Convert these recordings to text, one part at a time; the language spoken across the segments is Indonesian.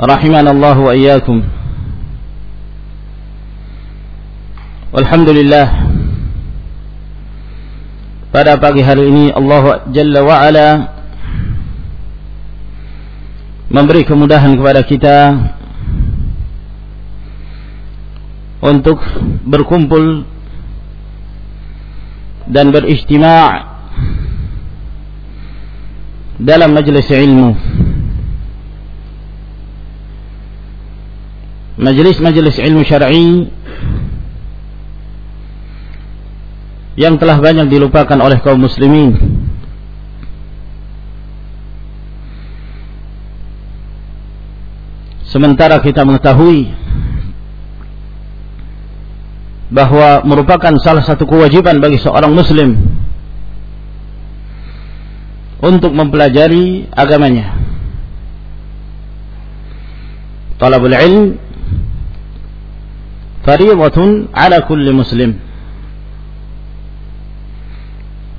رحمنا الله وإياكم والحمد لله pada pagi hari ini Allah Jalla wa'ala memberi kemudahan kepada kita untuk berkumpul dan beristima' dalam majelis ilmu Majelis-majelis ilmu syar'i yang telah banyak dilupakan oleh kaum muslimin. Sementara kita mengetahui bahwa merupakan salah satu kewajiban bagi seorang muslim untuk mempelajari agamanya. Talabul ilm fariidatun ala kulli muslim.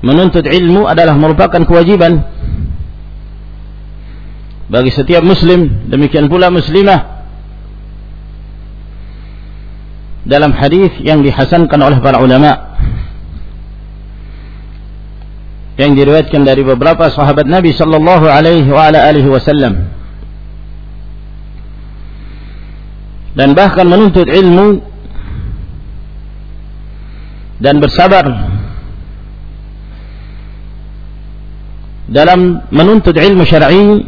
Menuntut ilmu adalah merupakan kewajiban bagi setiap muslim demikian pula muslimah. Dalam hadis yang dihasankan oleh para ulama yang diriwayatkan dari beberapa sahabat Nabi sallallahu alaihi wa ala alihi wasallam. Dan bahkan menuntut ilmu dan bersabar dalam menuntut ilmu syar'i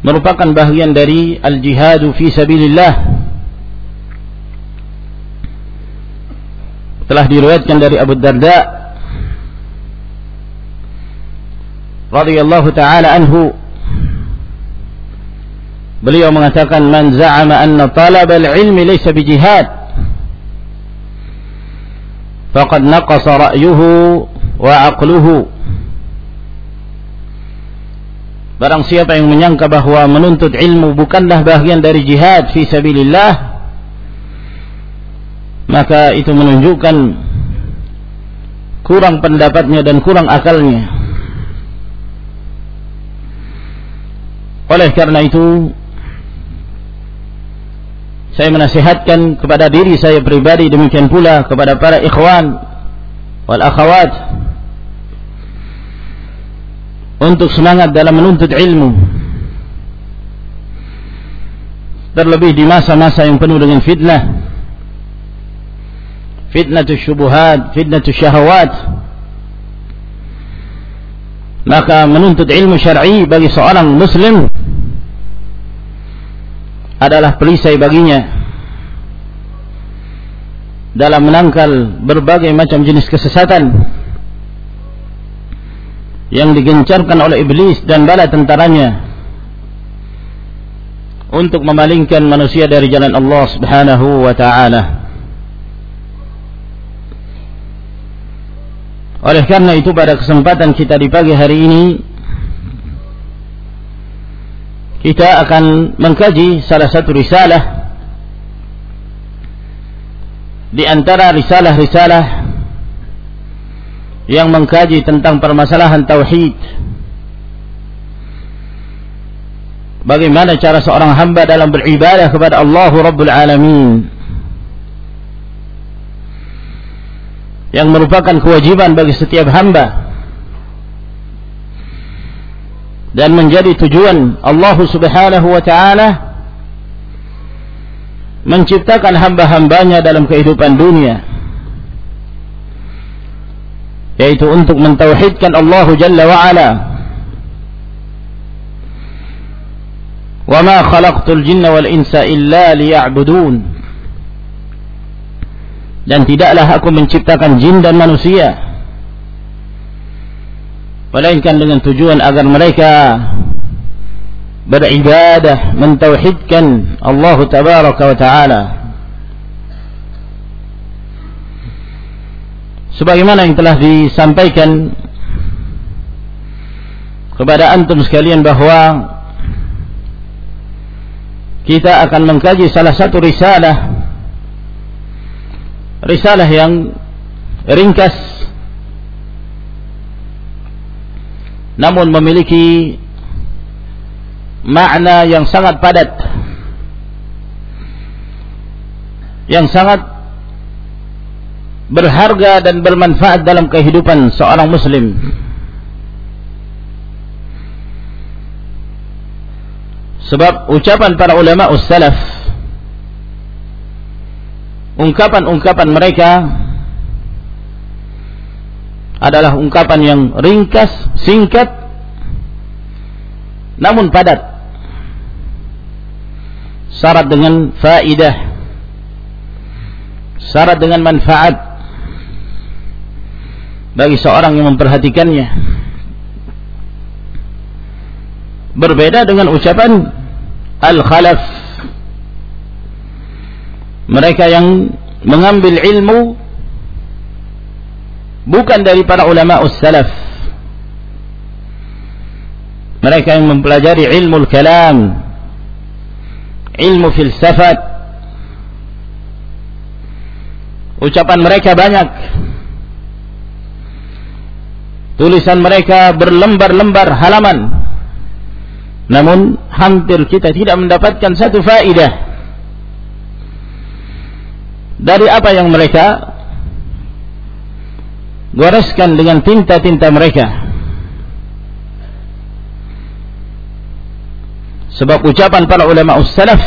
merupakan bahagian dari al-jihadu fi sabilillah. Telah diriwayatkan dari Abu Darda radhiyallahu taala anhu. Beliau mengatakan man za'ama anna talab al-ilmi laysa bijihad faqad naqasa ra'yuhu wa aqluhu Barang siapa yang menyangka bahwa menuntut ilmu bukanlah bagian dari jihad fi sabilillah maka itu menunjukkan kurang pendapatnya dan kurang akalnya. Oleh karena itu saya menasihatkan kepada diri saya pribadi demikian pula kepada para ikhwan wal akhawat untuk semangat dalam menuntut ilmu. Terlebih di masa-masa yang penuh dengan fitnah. Fitnah syubuhat fitnah syahwat maka menuntut ilmu syar'i bagi seorang muslim adalah pelisai baginya dalam menangkal berbagai macam jenis kesesatan yang digencarkan oleh iblis dan bala tentaranya untuk memalingkan manusia dari jalan Allah Subhanahu wa taala. Oleh karena itu pada kesempatan kita di pagi hari ini kita akan mengkaji salah satu risalah di antara risalah-risalah yang mengkaji tentang permasalahan tauhid. Bagaimana cara seorang hamba dalam beribadah kepada Allah Rabbul Alamin. Yang merupakan kewajiban bagi setiap hamba dan menjadi tujuan Allah Subhanahu wa taala menciptakan hamba-hambanya dalam kehidupan dunia yaitu untuk mentauhidkan Allah Jalla wa ala. Wa ma khalaqtul jinna wal insa illa liya'budun. Dan tidaklah aku menciptakan jin dan manusia melainkan dengan tujuan agar mereka beribadah mentauhidkan Allah tabaraka wa taala. Sebagaimana yang telah disampaikan kepada antum sekalian bahwa kita akan mengkaji salah satu risalah risalah yang ringkas namun memiliki makna yang sangat padat yang sangat berharga dan bermanfaat dalam kehidupan seorang muslim. Sebab ucapan para ulama ussalaf ungkapan-ungkapan mereka adalah ungkapan yang ringkas, singkat, namun padat. Syarat dengan faidah. Syarat dengan manfaat bagi seorang yang memperhatikannya. Berbeda dengan ucapan al-khalaf. Mereka yang mengambil ilmu bukan dari para ulama salaf mereka yang mempelajari ilmu kalam ilmu filsafat. Ucapan mereka banyak. Tulisan mereka berlembar-lembar halaman. Namun hampir kita tidak mendapatkan satu faidah dari apa yang mereka goreskan dengan tinta-tinta mereka. Sebab ucapan para ulama ussalaf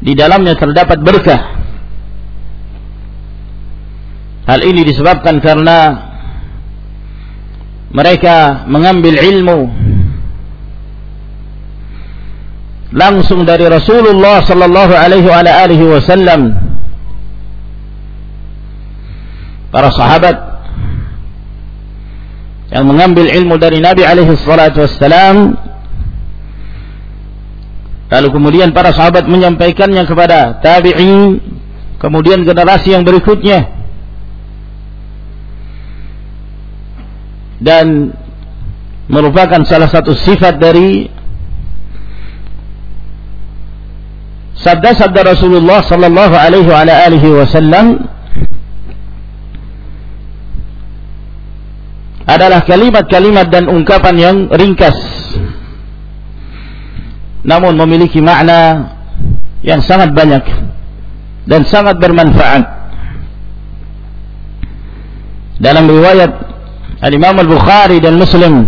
di dalamnya terdapat berkah. Hal ini disebabkan karena mereka mengambil ilmu langsung dari Rasulullah sallallahu alaihi wasallam para sahabat yang mengambil ilmu dari Nabi alaihi salatu wassalam. Lalu kemudian para sahabat menyampaikannya kepada tabi'in kemudian generasi yang berikutnya. Dan merupakan salah satu sifat dari sabda-sabda Rasulullah sallallahu alaihi wasallam adalah kalimat-kalimat dan ungkapan yang ringkas namun memiliki makna yang sangat banyak dan sangat bermanfaat. Dalam riwayat Al-Imam Al-Bukhari dan Muslim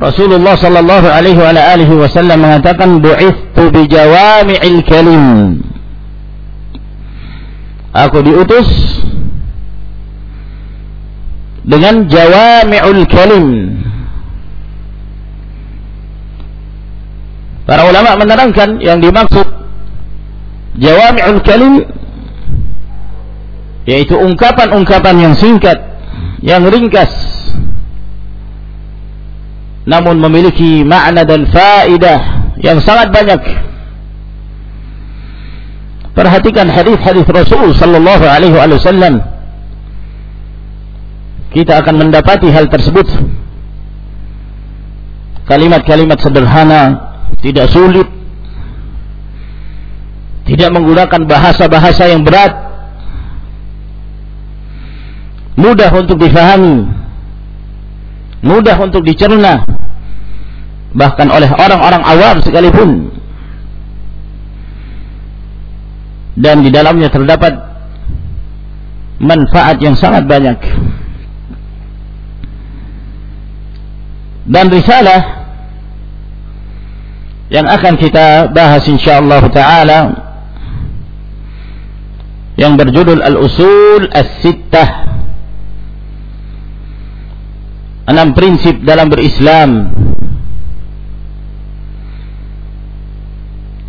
Rasulullah sallallahu alaihi wa alihi wasallam mengatakan bu'ithu bi jawami'il kalim. Aku diutus dengan jawami'ul kalim. Para ulama menerangkan yang dimaksud jawami'ul kalim yaitu ungkapan-ungkapan yang singkat, yang ringkas namun memiliki makna dan faidah yang sangat banyak. Perhatikan hadis-hadis Rasul sallallahu alaihi wasallam. Kita akan mendapati hal tersebut. Kalimat-kalimat sederhana tidak sulit tidak menggunakan bahasa-bahasa yang berat mudah untuk difahami mudah untuk dicerna bahkan oleh orang-orang awam sekalipun dan di dalamnya terdapat manfaat yang sangat banyak dan risalah yang akan kita bahas insyaallah taala yang berjudul Al-Usul As-Sittah. Enam prinsip dalam berislam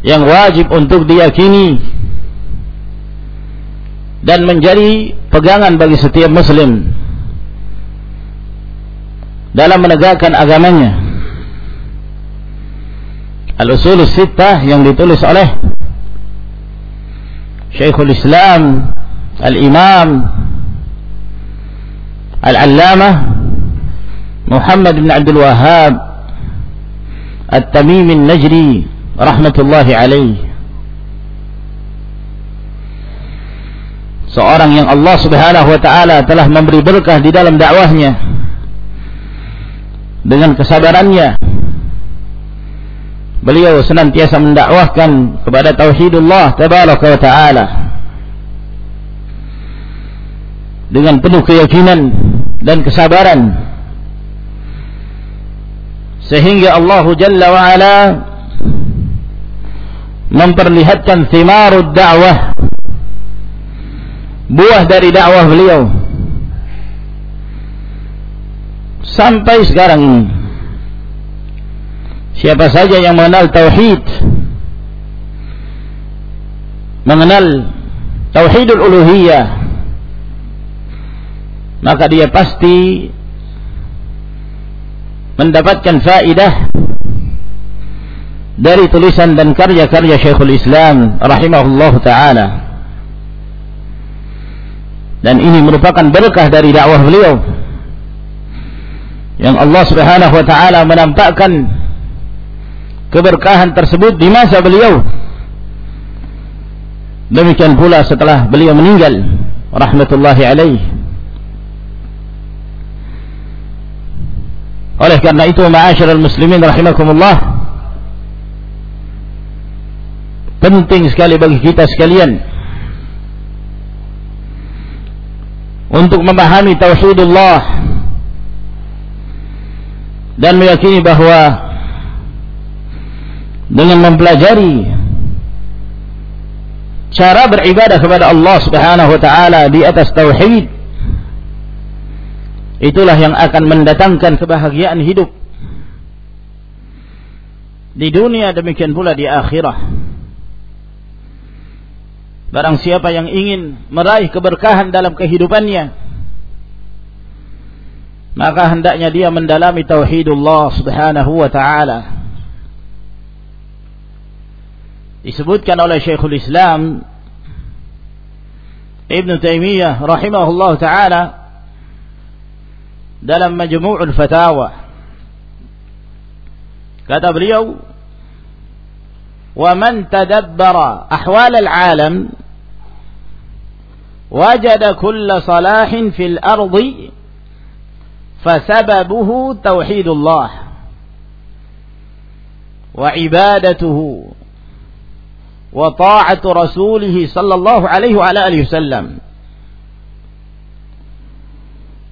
yang wajib untuk diyakini dan menjadi pegangan bagi setiap muslim dalam menegakkan agamanya. Al-Usul Sittah yang ditulis oleh Syekhul Islam Al-Imam Al-Allamah Muhammad bin Abdul Wahab At-Tamim Al-Najri rahmatullahi alaih seorang yang Allah Subhanahu wa taala telah memberi berkah di dalam dakwahnya dengan kesabarannya beliau senantiasa mendakwahkan kepada tauhidullah tabaraka wa taala. Dengan penuh keyakinan dan kesabaran. Sehingga Allah Jalla wa ala memperlihatkan thimarud dakwah buah dari dakwah beliau sampai sekarang ini Siapa saja yang mengenal tauhid mengenal tauhidul uluhiyah maka dia pasti mendapatkan faidah dari tulisan dan karya-karya Syekhul Islam rahimahullah taala. Dan ini merupakan berkah dari dakwah beliau yang Allah Subhanahu wa taala menampakkan keberkahan tersebut di masa beliau. Demikian pula setelah beliau meninggal rahmatullahi alaih. Oleh karena itu ma'asyiral muslimin rahimakumullah penting sekali bagi kita sekalian untuk memahami tauhidullah dan meyakini bahwa dengan mempelajari cara beribadah kepada Allah Subhanahu wa taala di atas tauhid itulah yang akan mendatangkan kebahagiaan hidup di dunia demikian pula di akhirah. Barang siapa yang ingin meraih keberkahan dalam kehidupannya maka hendaknya dia mendalami tauhidullah subhanahu wa ta'ala disebutkan oleh Syekhul Islam Ibn Taimiyah rahimahullah taala dalam Majmu'ul Fatawa kata beliau ومن تدبر أحوال العالم وجد كل صلاح في الأرض فسببه توحيد الله وعبادته وطاعة رسوله صلى الله عليه وعلى آله وسلم.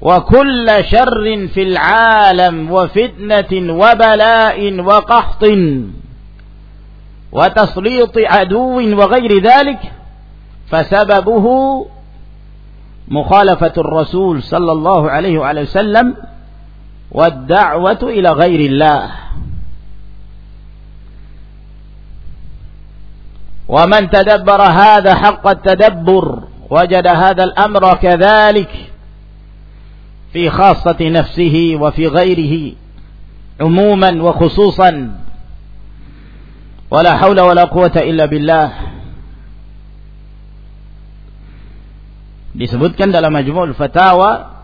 وكل شر في العالم وفتنة وبلاء وقحط وتسليط عدو وغير ذلك فسببه مخالفة الرسول صلى الله عليه وعلى وسلم والدعوة إلى غير الله. ومن تدبر هذا حق التدبر وجد هذا الأمر كذلك في خاصة نفسه وفي غيره عموما وخصوصا. ولا حول ولا قوة إلا بالله. Disebutkan dalam Majmu'ul Fatawa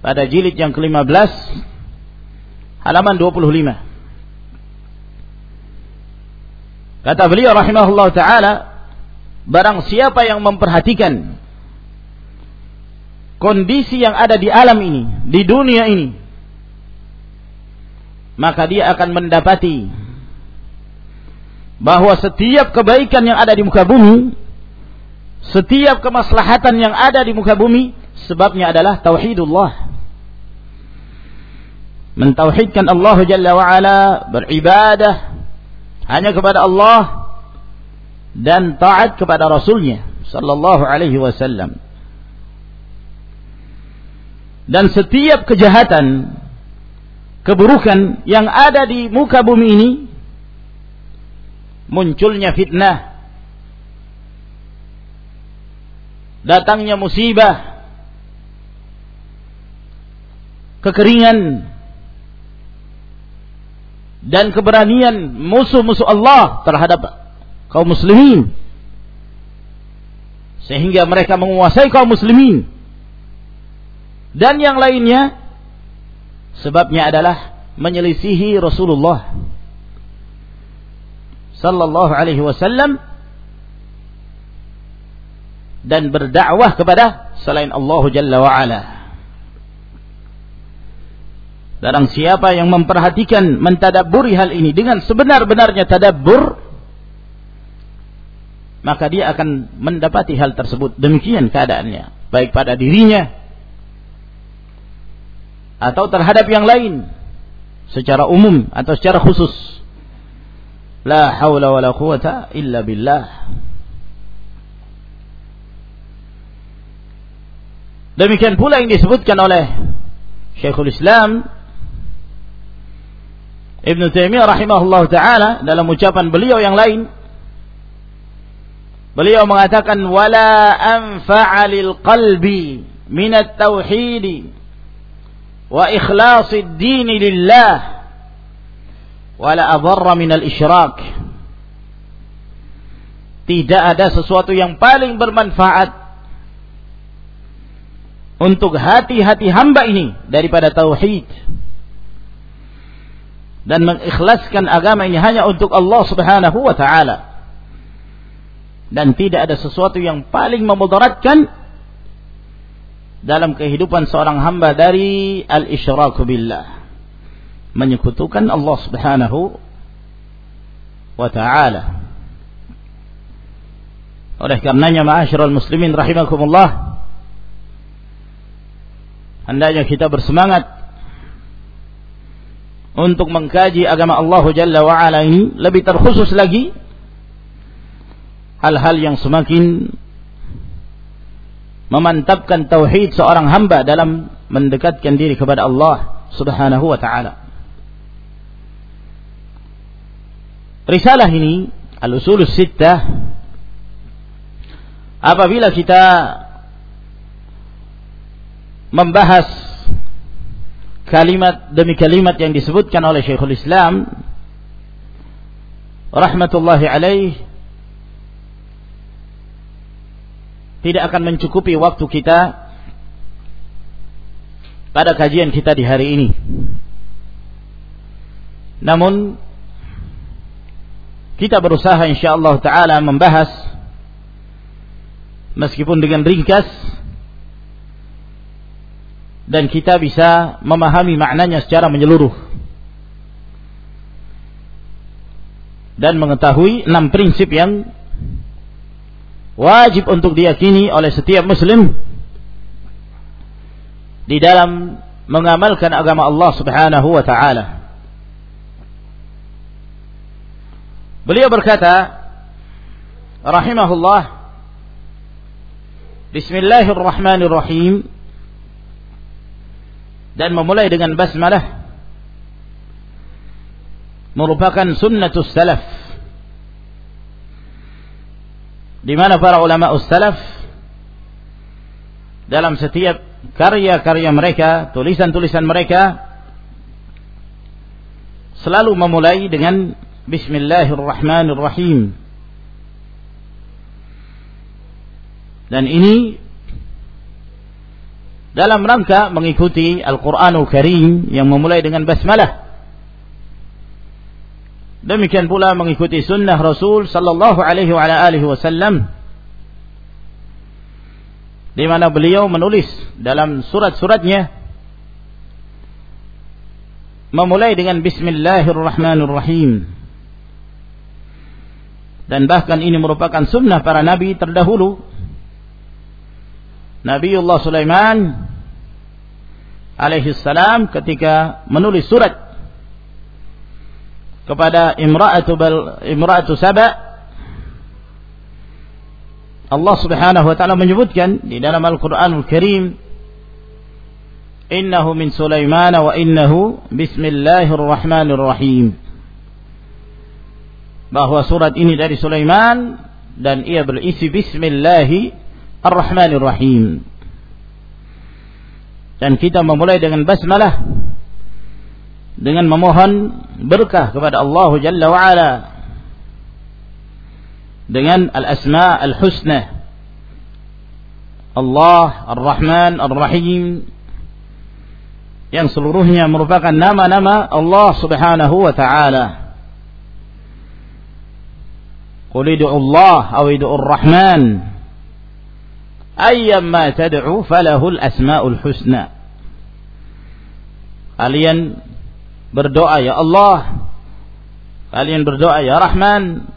pada jilid yang ke-15 halaman 25 Kata beliau rahimahullah taala barang siapa yang memperhatikan kondisi yang ada di alam ini, di dunia ini, maka dia akan mendapati bahwa setiap kebaikan yang ada di muka bumi, setiap kemaslahatan yang ada di muka bumi, sebabnya adalah tauhidullah. Mentauhidkan Allah Jalla wa ala, beribadah hanya kepada Allah dan taat kepada Rasulnya sallallahu alaihi wasallam. Dan setiap kejahatan, keburukan yang ada di muka bumi ini munculnya fitnah datangnya musibah. Kekeringan. Dan keberanian musuh-musuh Allah terhadap kaum muslimin. Sehingga mereka menguasai kaum muslimin. Dan yang lainnya sebabnya adalah menyelisihi Rasulullah sallallahu alaihi wasallam dan berdakwah kepada selain Allah Jalla wa ala. Barang siapa yang memperhatikan mentadaburi hal ini dengan sebenar-benarnya tadabbur maka dia akan mendapati hal tersebut demikian keadaannya baik pada dirinya atau terhadap yang lain secara umum atau secara khusus La haula wa quwata illa billah. Demikian pula yang disebutkan oleh Syekhul Islam Ibn Taimiyah rahimahullah taala dalam ucapan beliau yang lain. Beliau mengatakan wala anfa'a lil qalbi min at-tauhid wa ikhlasid din lillah wala adarra minal isyrak tidak ada sesuatu yang paling bermanfaat untuk hati-hati hamba ini daripada tauhid. Dan mengikhlaskan agama ini hanya untuk Allah Subhanahu wa taala. Dan tidak ada sesuatu yang paling memudaratkan dalam kehidupan seorang hamba dari al-isyraku billah. Menyekutukan Allah Subhanahu wa taala. Oleh karenanya ma'asyiral muslimin rahimakumullah hendaknya kita bersemangat untuk mengkaji agama Allah Jalla wa ala ini lebih terkhusus lagi hal-hal yang semakin memantapkan tauhid seorang hamba dalam mendekatkan diri kepada Allah Subhanahu wa taala. Risalah ini Al-Usul Sittah apabila kita membahas kalimat demi kalimat yang disebutkan oleh Syekhul Islam rahmatullahi alaih tidak akan mencukupi waktu kita pada kajian kita di hari ini. Namun kita berusaha insyaallah taala membahas meskipun dengan ringkas dan kita bisa memahami maknanya secara menyeluruh. dan mengetahui enam prinsip yang wajib untuk diyakini oleh setiap muslim di dalam mengamalkan agama Allah Subhanahu wa taala. Beliau berkata rahimahullah Bismillahirrahmanirrahim dan memulai dengan basmalah merupakan sunnatus salaf di mana para ulama salaf dalam setiap karya-karya mereka, tulisan-tulisan mereka selalu memulai dengan Bismillahirrahmanirrahim. Dan ini dalam rangka mengikuti Al-Quranul Karim yang memulai dengan basmalah. Demikian pula mengikuti sunnah Rasul sallallahu alaihi wa alihi wasallam di mana beliau menulis dalam surat-suratnya memulai dengan bismillahirrahmanirrahim dan bahkan ini merupakan sunnah para nabi terdahulu Nabiullah Sulaiman alaihi salam ketika menulis surat kepada imra'atu bal imra'atu Saba Allah Subhanahu wa taala menyebutkan di dalam Al-Qur'anul Karim innahu min Sulaiman wa innahu bismillahirrahmanirrahim. Bahwa surat ini dari Sulaiman dan ia berisi bismillahirrahmanirrahim dan kita memulai dengan basmalah. Dengan memohon berkah kepada Allah Jalla wa ala dengan al-asma al-husna. Allah Ar-Rahman Ar-Rahim. Yang seluruhnya merupakan nama-nama Allah Subhanahu wa taala. Id'u Allah aw id'u Ar-Rahman ayyamma tad'u falahu al-asma'ul husna Kalian berdoa ya Allah kalian berdoa ya Rahman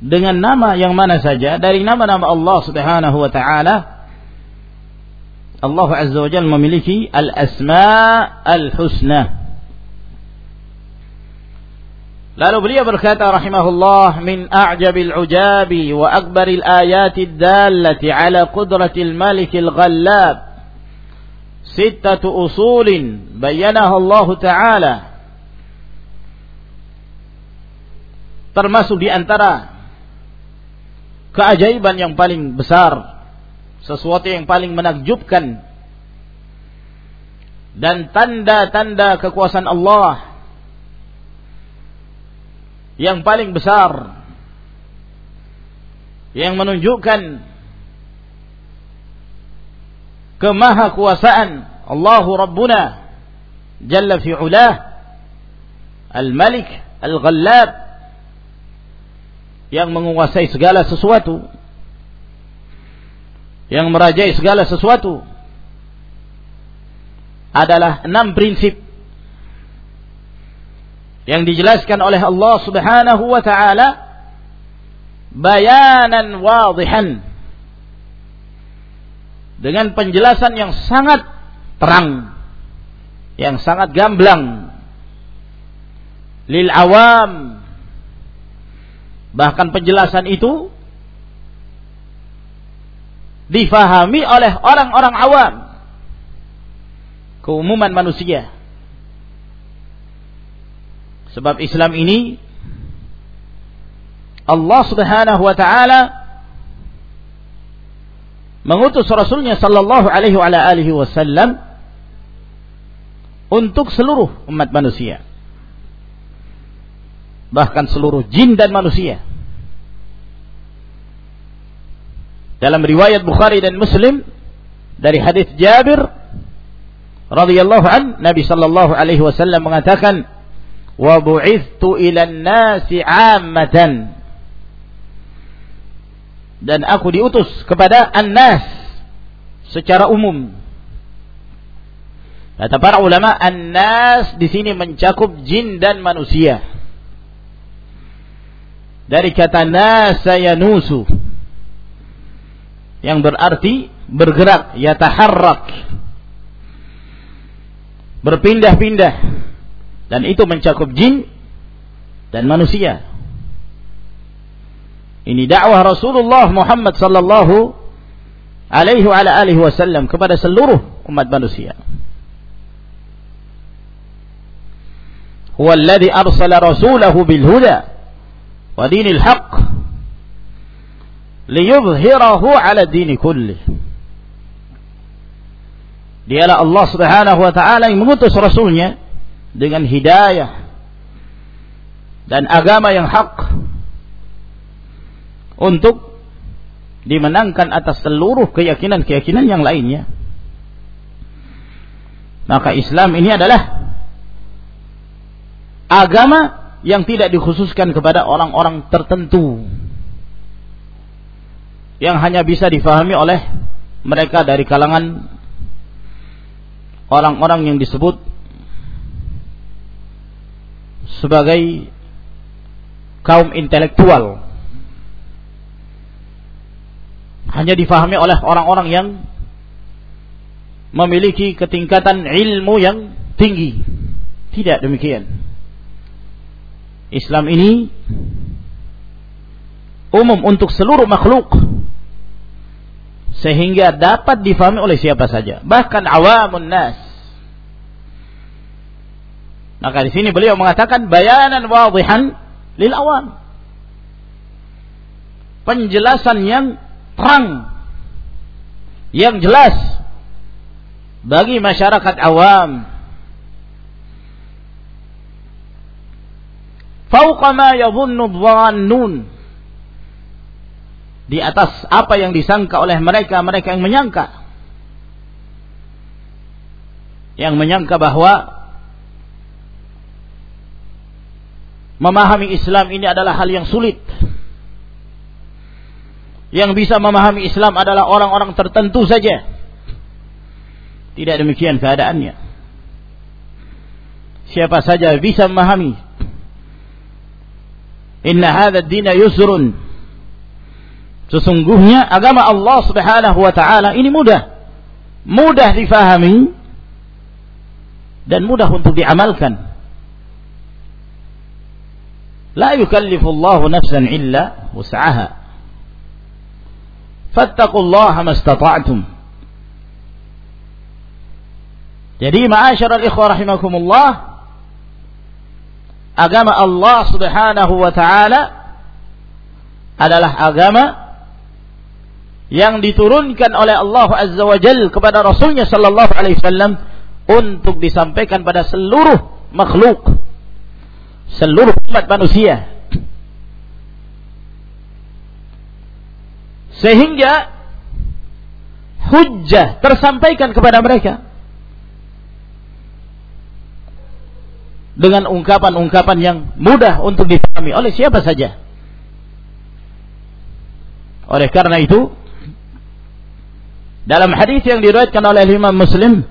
dengan nama yang mana saja dari nama-nama Allah Subhanahu wa taala Allah Azza wa Jalla memiliki al-asma al-husna Lalu beliau berkata rahimahullah min a'jabil ujabi wa akbaril ayati dallati ala qudratil malikil ghallab sittatu usulin bayyanaha Allah Ta'ala. Termasuk di antara keajaiban yang paling besar sesuatu yang paling menakjubkan dan tanda-tanda kekuasaan Allah yang paling besar. Yang menunjukkan kemahakuasaan Allahu Rabbuna Jalla fi'ulah Al-Malik Al-Ghallab yang menguasai segala sesuatu yang merajai segala sesuatu adalah enam prinsip yang dijelaskan oleh Allah Subhanahu wa taala bayanan wadihan dengan penjelasan yang sangat terang, yang sangat gamblang lil awam. Bahkan penjelasan itu difahami oleh orang-orang awam, keumuman manusia. Sebab Islam ini Allah Subhanahu wa taala mengutus Rasulnya Sallallahu Alaihi Wasallam untuk seluruh umat manusia, bahkan seluruh jin dan manusia. Dalam riwayat Bukhari dan Muslim dari hadis Jabir radhiyallahu an Nabi sallallahu alaihi wasallam mengatakan wa bu'ithtu ila nasi 'ammatan dan aku diutus kepada an-nas secara umum. Kata para ulama, an-nas di sini mencakup jin dan manusia. dari kata nasa yanusu yang berarti bergerak yataharrak berpindah-pindah dan itu mencakup jin dan manusia ini dakwah Rasulullah Muhammad sallallahu alaihi wa alihi wasallam kepada seluruh umat manusia هو الذي أرسل رسوله بالهدى ودين الحق ليظهره على الدين كله Dialah Allah Subhanahu wa taala yang mengutus rasulnya dengan hidayah dan agama yang hak untuk dimenangkan atas seluruh keyakinan-keyakinan yang lainnya. Maka Islam ini adalah agama yang tidak dikhususkan kepada orang-orang tertentu yang hanya bisa difahami oleh mereka dari kalangan orang-orang yang disebut sebagai kaum intelektual. Hanya difahami oleh orang-orang yang memiliki ketingkatan ilmu yang tinggi. Tidak demikian. Islam ini umum untuk seluruh makhluk. Sehingga dapat difahami oleh siapa saja. Bahkan awamun nas maka di sini beliau mengatakan bayanan wadihan lil awam. Penjelasan yang terang yang jelas bagi masyarakat awam. Fauqa ma yadhunnu dhannun di atas apa yang disangka oleh mereka mereka yang menyangka. Yang menyangka bahwa memahami Islam ini adalah hal yang sulit yang bisa memahami Islam adalah orang-orang tertentu saja tidak demikian keadaannya siapa saja bisa memahami Inna hadha dina yusrun. Sesungguhnya agama Allah Subhanahu wa taala ini mudah. Mudah difahami dan mudah untuk diamalkan. La yukallifu Allah nafsan illa wus'aha. Fattaqullaha mastata'tum. Jadi ma'asyiral ikhwah rahimakumullah agama Allah Subhanahu wa taala adalah agama yang diturunkan oleh Allah Azza wa Jal kepada Rasulnya Sallallahu Alaihi Wasallam untuk disampaikan pada seluruh makhluk, seluruh umat manusia. Sehingga hujjah tersampaikan kepada mereka. dengan ungkapan-ungkapan yang mudah untuk dipahami oleh siapa saja. Oleh karena itu, dalam hadis yang diriwayatkan oleh Imam Muslim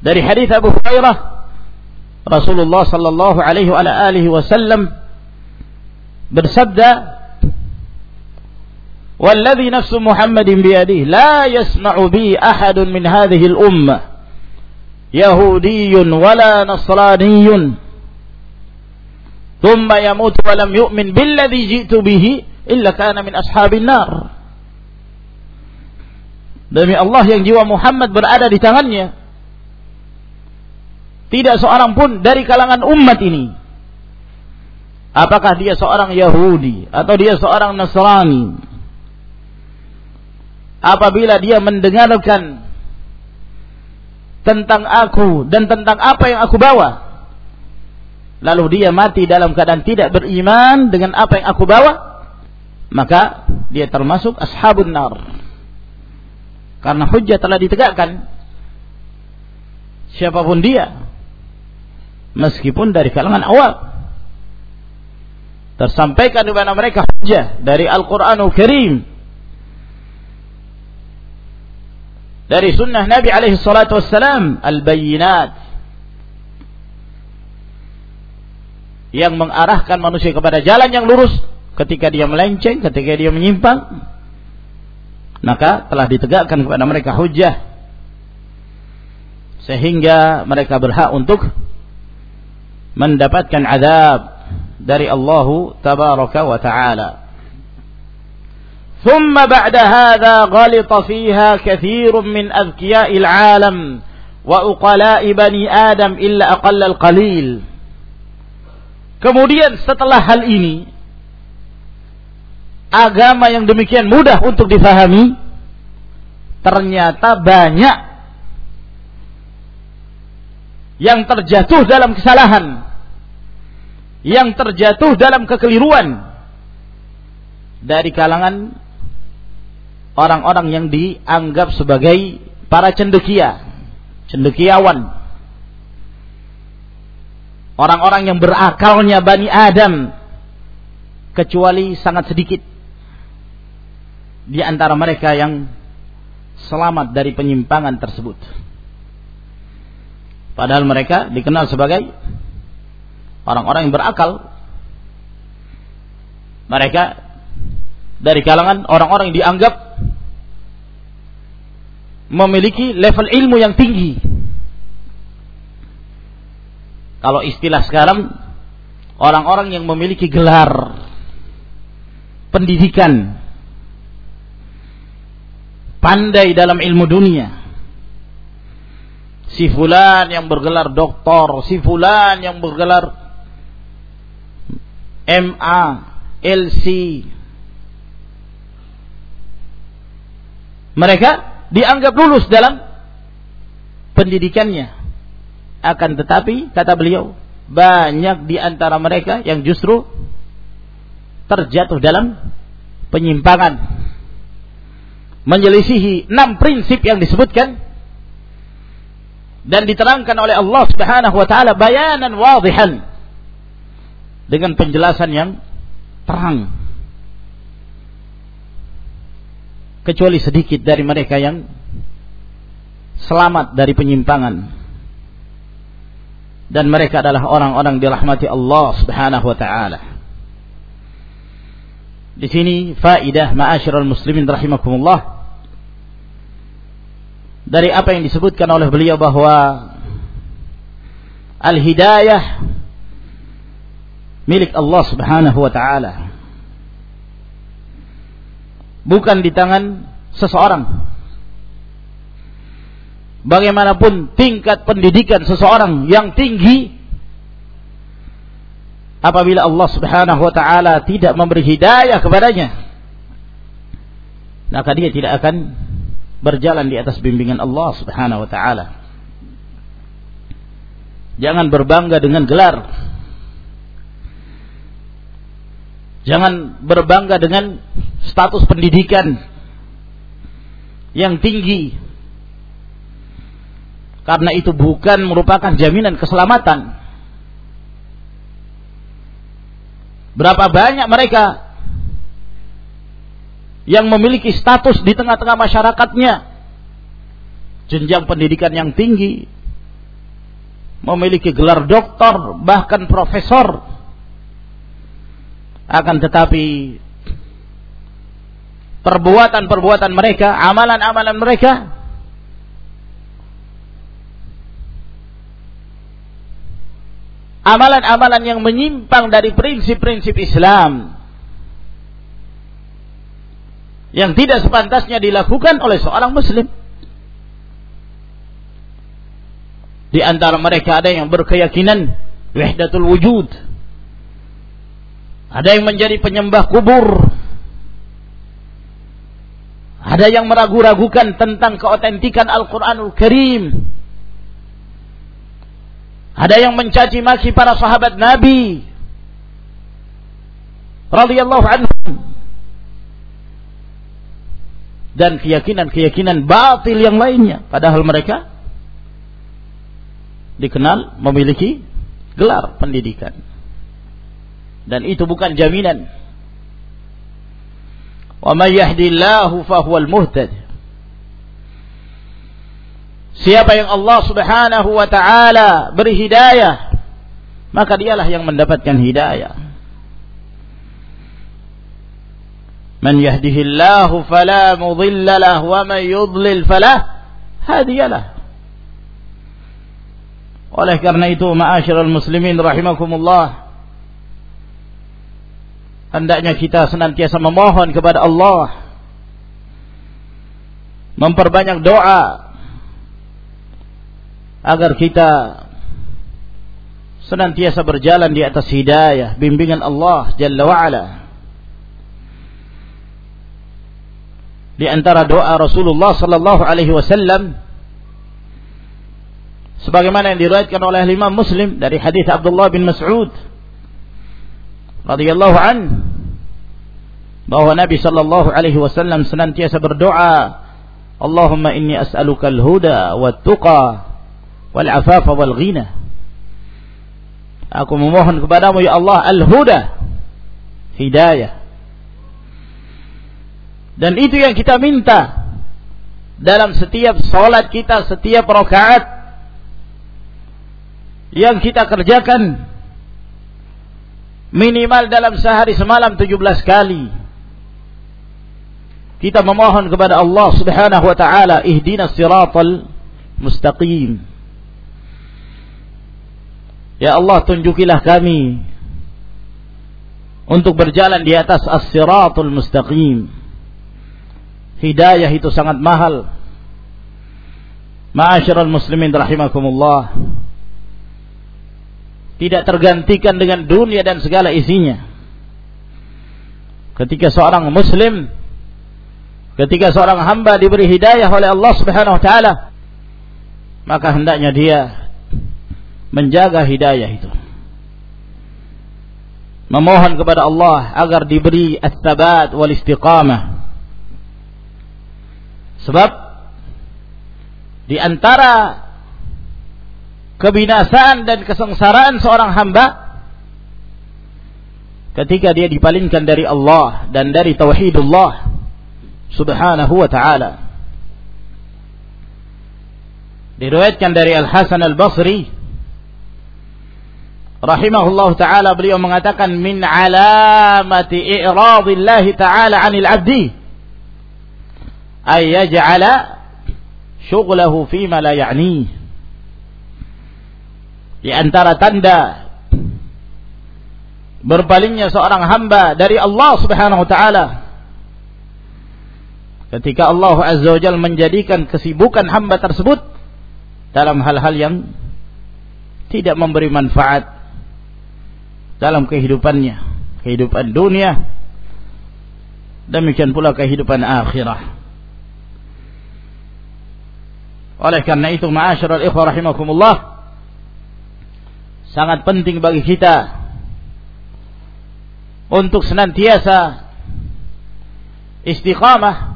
dari hadis Abu Hurairah Rasulullah sallallahu alaihi wa alihi wasallam bersabda والذي نفس محمد بيده لا يسمع بي أحد من هذه الأمة يهودي ولا نصراني ثم يموت ولم يؤمن بالذي جئت به إلا كان من أصحاب النار Demi Allah yang jiwa Muhammad berada di tangannya tidak seorang pun dari kalangan umat ini Apakah dia seorang Yahudi Atau dia seorang Nasrani Apabila dia mendengarkan tentang aku dan tentang apa yang aku bawa. Lalu dia mati dalam keadaan tidak beriman dengan apa yang aku bawa, maka dia termasuk ashabun nar. Karena hujjah telah ditegakkan. Siapa pun dia, meskipun dari kalangan awal, tersampaikan kepada mereka hujjah dari Al-Quranul Karim. Dari sunnah Nabi alaihi salatu wassalam al-bayyinat. Yang mengarahkan manusia kepada jalan yang lurus. Ketika dia melenceng, ketika dia menyimpang, maka telah ditegakkan kepada mereka hujah. Sehingga mereka berhak untuk mendapatkan azab dari Allah tabaraka wa taala. ثم بعد هذا غلط فيها كثير من أذكياء العالم وأقلاء بني آدم إلا أقل القليل Kemudian setelah hal ini agama yang demikian mudah untuk difahami ternyata banyak yang terjatuh dalam kesalahan yang terjatuh dalam kekeliruan dari kalangan orang-orang yang dianggap sebagai para cendekia, cendekiawan. Orang-orang yang berakalnya Bani Adam kecuali sangat sedikit di antara mereka yang selamat dari penyimpangan tersebut. Padahal mereka dikenal sebagai orang-orang yang berakal. Mereka dari kalangan orang-orang yang dianggap memiliki level ilmu yang tinggi. Kalau istilah sekarang orang-orang yang memiliki gelar pendidikan pandai dalam ilmu dunia. Si fulan yang bergelar doktor, si fulan yang bergelar MA, LC. Mereka dianggap lulus dalam pendidikannya. Akan tetapi, kata beliau, banyak di antara mereka yang justru terjatuh dalam penyimpangan. Menyelisihi enam prinsip yang disebutkan dan diterangkan oleh Allah Subhanahu wa taala bayanan wadihan dengan penjelasan yang terang. Kecuali sedikit dari mereka yang selamat dari penyimpangan. Dan mereka adalah orang-orang dirahmati Allah Subhanahu wa taala. Di sini faidah ma'asyiral muslimin rahimakumullah dari apa yang disebutkan oleh beliau bahwa al-hidayah milik Allah Subhanahu wa taala. Bukan di tangan seseorang. Bagaimanapun tingkat pendidikan seseorang yang tinggi apabila Allah Subhanahu wa taala tidak memberi hidayah kepadanya maka dia tidak akan berjalan di atas bimbingan Allah Subhanahu wa taala. Jangan berbangga dengan gelar Jangan berbangga dengan status pendidikan yang tinggi. Karena itu bukan merupakan jaminan keselamatan. Berapa banyak mereka yang memiliki status di tengah-tengah masyarakatnya, jenjang pendidikan yang tinggi, memiliki gelar doktor, bahkan profesor, akan tetapi perbuatan-perbuatan mereka, amalan-amalan mereka amalan-amalan yang menyimpang dari prinsip-prinsip Islam yang tidak sepantasnya dilakukan oleh seorang muslim. Di antara mereka ada yang berkeyakinan wahdatul wujud, ada yang menjadi penyembah kubur. Ada yang meragu-ragukan tentang keotentikan Al-Quranul Karim. Ada yang mencaci maki para sahabat Nabi. radhiyallahu anhum. Dan keyakinan-keyakinan batil yang lainnya. Padahal mereka dikenal memiliki gelar pendidikan dan itu bukan jaminan. Wa may yahdillahu fahuwal muhtad. Siapa yang Allah Subhanahu wa taala beri hidayah, maka dialah yang mendapatkan hidayah. Man yahdihillahu fala mudilla lah wa man yudlil fala hadiyalah. Oleh karena itu, ma'asyiral muslimin rahimakumullah, hendaknya kita senantiasa memohon kepada Allah memperbanyak doa agar kita senantiasa berjalan di atas hidayah bimbingan Allah Jalla wa'ala di antara doa Rasulullah sallallahu alaihi wasallam sebagaimana yang diriwayatkan oleh Imam Muslim dari hadis Abdullah bin Mas'ud radhiyallahu an bahwa Nabi sallallahu alaihi wasallam senantiasa berdoa Allahumma inni as'aluka al-huda wat tuqa wal afafa wal ghina Aku memohon kepadamu ya Allah al-huda, hidayah. Dan itu yang kita minta dalam setiap salat kita, setiap rakaat yang kita kerjakan minimal dalam sehari semalam 17 kali. Kita memohon kepada Allah Subhanahu wa taala ihdinas siratal mustaqim. Ya Allah tunjukilah kami untuk berjalan di atas as-siratul mustaqim. Hidayah itu sangat mahal. Ma'asyiral muslimin rahimakumullah. Tidak tergantikan dengan dunia dan segala isinya. Ketika seorang muslim ketika seorang hamba diberi hidayah oleh Allah Subhanahu wa taala maka hendaknya dia menjaga hidayah itu. Memohon kepada Allah agar diberi as-sabat wal istiqamah. Sebab di antara kebinasaan dan kesengsaraan seorang hamba ketika dia dipalingkan dari Allah dan dari tauhidullah subhanahu wa ta'ala. Diriwayatkan dari Al-Hasan Al-Basri rahimahullah taala beliau mengatakan min alamati i'radillah taala 'anil 'abdi ay yaj'ala syughlahu fima la ya'ni. Di antara tanda berpalingnya seorang hamba dari Allah Subhanahu wa taala. Ketika Allah Azza wa Jalla menjadikan kesibukan hamba tersebut dalam hal-hal yang tidak memberi manfaat dalam kehidupannya, kehidupan dunia, demikian pula kehidupan akhirah. Oleh karena itu, ma'asyiral ikhwah rahimakumullah, sangat penting bagi kita untuk senantiasa istiqamah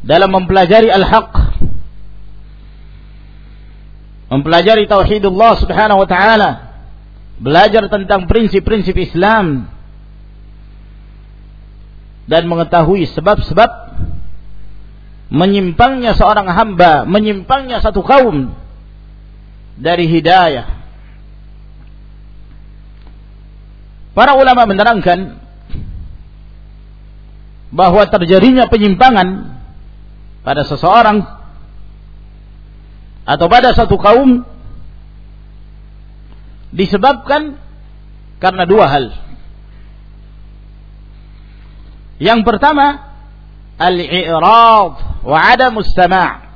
dalam mempelajari al-haq mempelajari tauhidullah subhanahu wa ta'ala belajar tentang prinsip-prinsip Islam dan mengetahui sebab-sebab menyimpangnya seorang hamba, menyimpangnya satu kaum dari hidayah. Para ulama menerangkan bahwa terjadinya penyimpangan pada seseorang atau pada satu kaum disebabkan karena dua hal. Yang pertama, al-i'rad wa adamus sama'.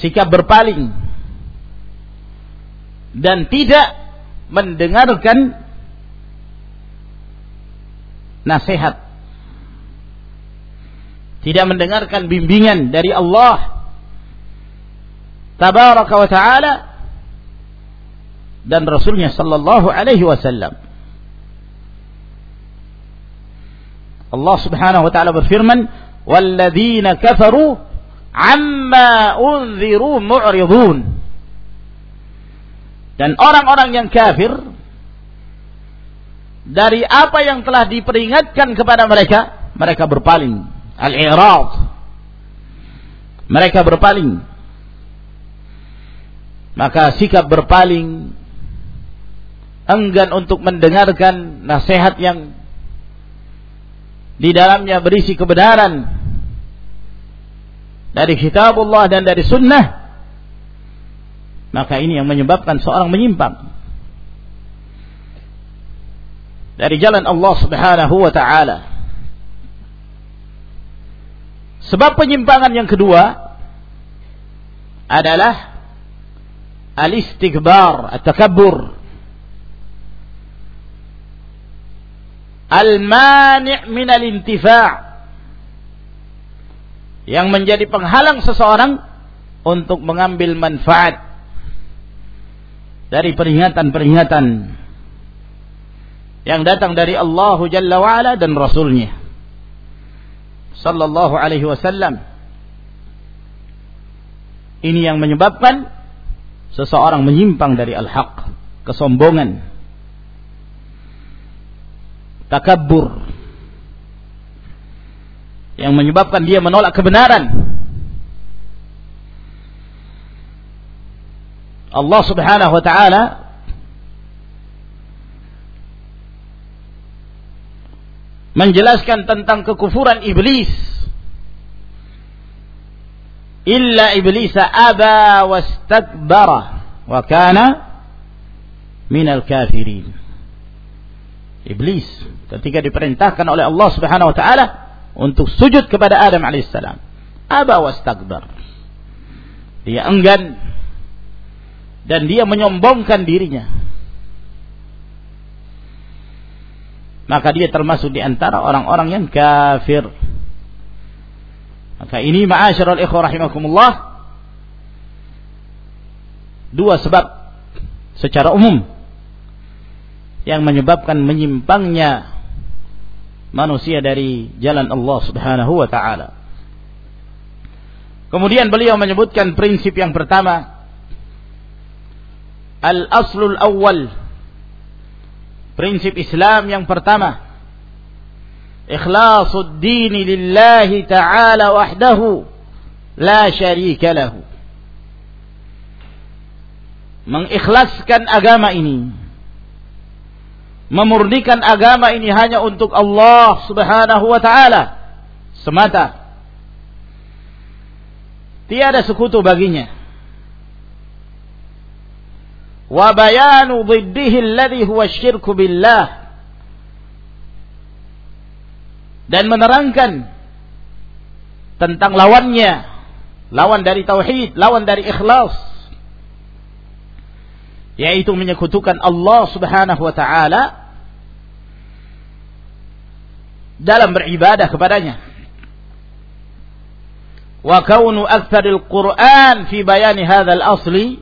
Sikap berpaling dan tidak mendengarkan nasihat. Tidak mendengarkan bimbingan dari Allah Tabaraka wa ta'ala dan Rasulnya Sallallahu Alaihi Wasallam. Allah Subhanahu Wa Taala berfirman, "Walladzina kafaru amma unziru mu'ridun." Dan orang-orang yang kafir dari apa yang telah diperingatkan kepada mereka, mereka berpaling. Al-i'rad. Mereka berpaling maka sikap berpaling enggan untuk mendengarkan nasihat yang di dalamnya berisi kebenaran. Dari kitabullah dan dari sunnah. Maka ini yang menyebabkan seorang menyimpang. Dari jalan Allah Subhanahu wa taala. Sebab penyimpangan yang kedua adalah al-istikbar, at-takabbur al-mani' min al-intifa' yang menjadi penghalang seseorang untuk mengambil manfaat dari peringatan-peringatan yang datang dari Allah Jalla wa'ala dan Rasulnya. Sallallahu alaihi wasallam. Ini yang menyebabkan seseorang menyimpang dari al-haq kesombongan takabbur yang menyebabkan dia menolak kebenaran. Allah Subhanahu wa taala menjelaskan tentang kekufuran iblis. Illa iblisa aba wastakbara wa kana minal kafirin. Iblis ketika diperintahkan oleh Allah Subhanahu wa taala untuk sujud kepada Adam alaihissalam. Aba wastakbar. Dia enggan dan dia menyombongkan dirinya. Maka dia termasuk di antara orang-orang yang kafir. Maka ini ma'asyiral ikhwah rahimakumullah dua sebab secara umum yang menyebabkan menyimpangnya manusia dari jalan Allah Subhanahu wa taala. Kemudian beliau menyebutkan prinsip yang pertama al-aslul awal prinsip Islam yang pertama ikhlasul dini lillahi ta'ala wahdahu la syarika lahu. Mengikhlaskan agama ini memurnikan agama ini hanya untuk Allah Subhanahu wa taala semata. Tiada sekutu baginya. Wa bayanu dhiddihi alladhi huwa syirku billah. Dan menerangkan tentang lawannya, lawan dari tauhid, lawan dari ikhlas yaitu menyekutukan Allah Subhanahu wa taala dalam beribadah kepadanya. Wa kaunu aktsaril Qur'an fi bayani hadzal asli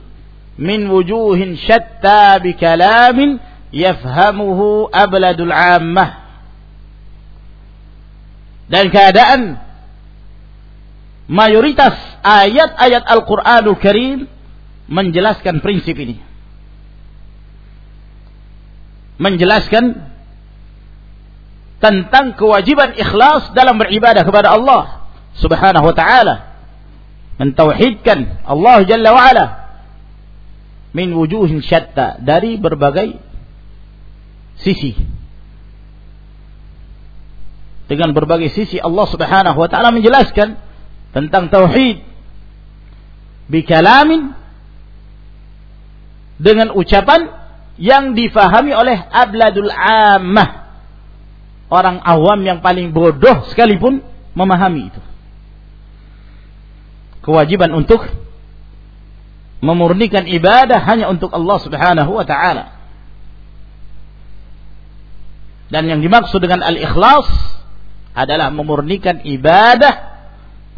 min wujuhin syatta bi kalamin yafhamuhu abladul ammah. Dan keadaan mayoritas ayat-ayat Al-Qur'anul Karim menjelaskan prinsip ini. Menjelaskan tentang kewajiban ikhlas dalam beribadah kepada Allah Subhanahu wa taala. Mentauhidkan Allah Jalla wa ala min wujuhin syatta dari berbagai sisi. Dengan berbagai sisi Allah Subhanahu wa taala menjelaskan tentang tauhid bikalamin dengan ucapan yang difahami oleh abladul ammah orang awam yang paling bodoh sekalipun memahami itu. Kewajiban untuk memurnikan ibadah hanya untuk Allah Subhanahu wa taala. Dan yang dimaksud dengan al-ikhlas adalah memurnikan ibadah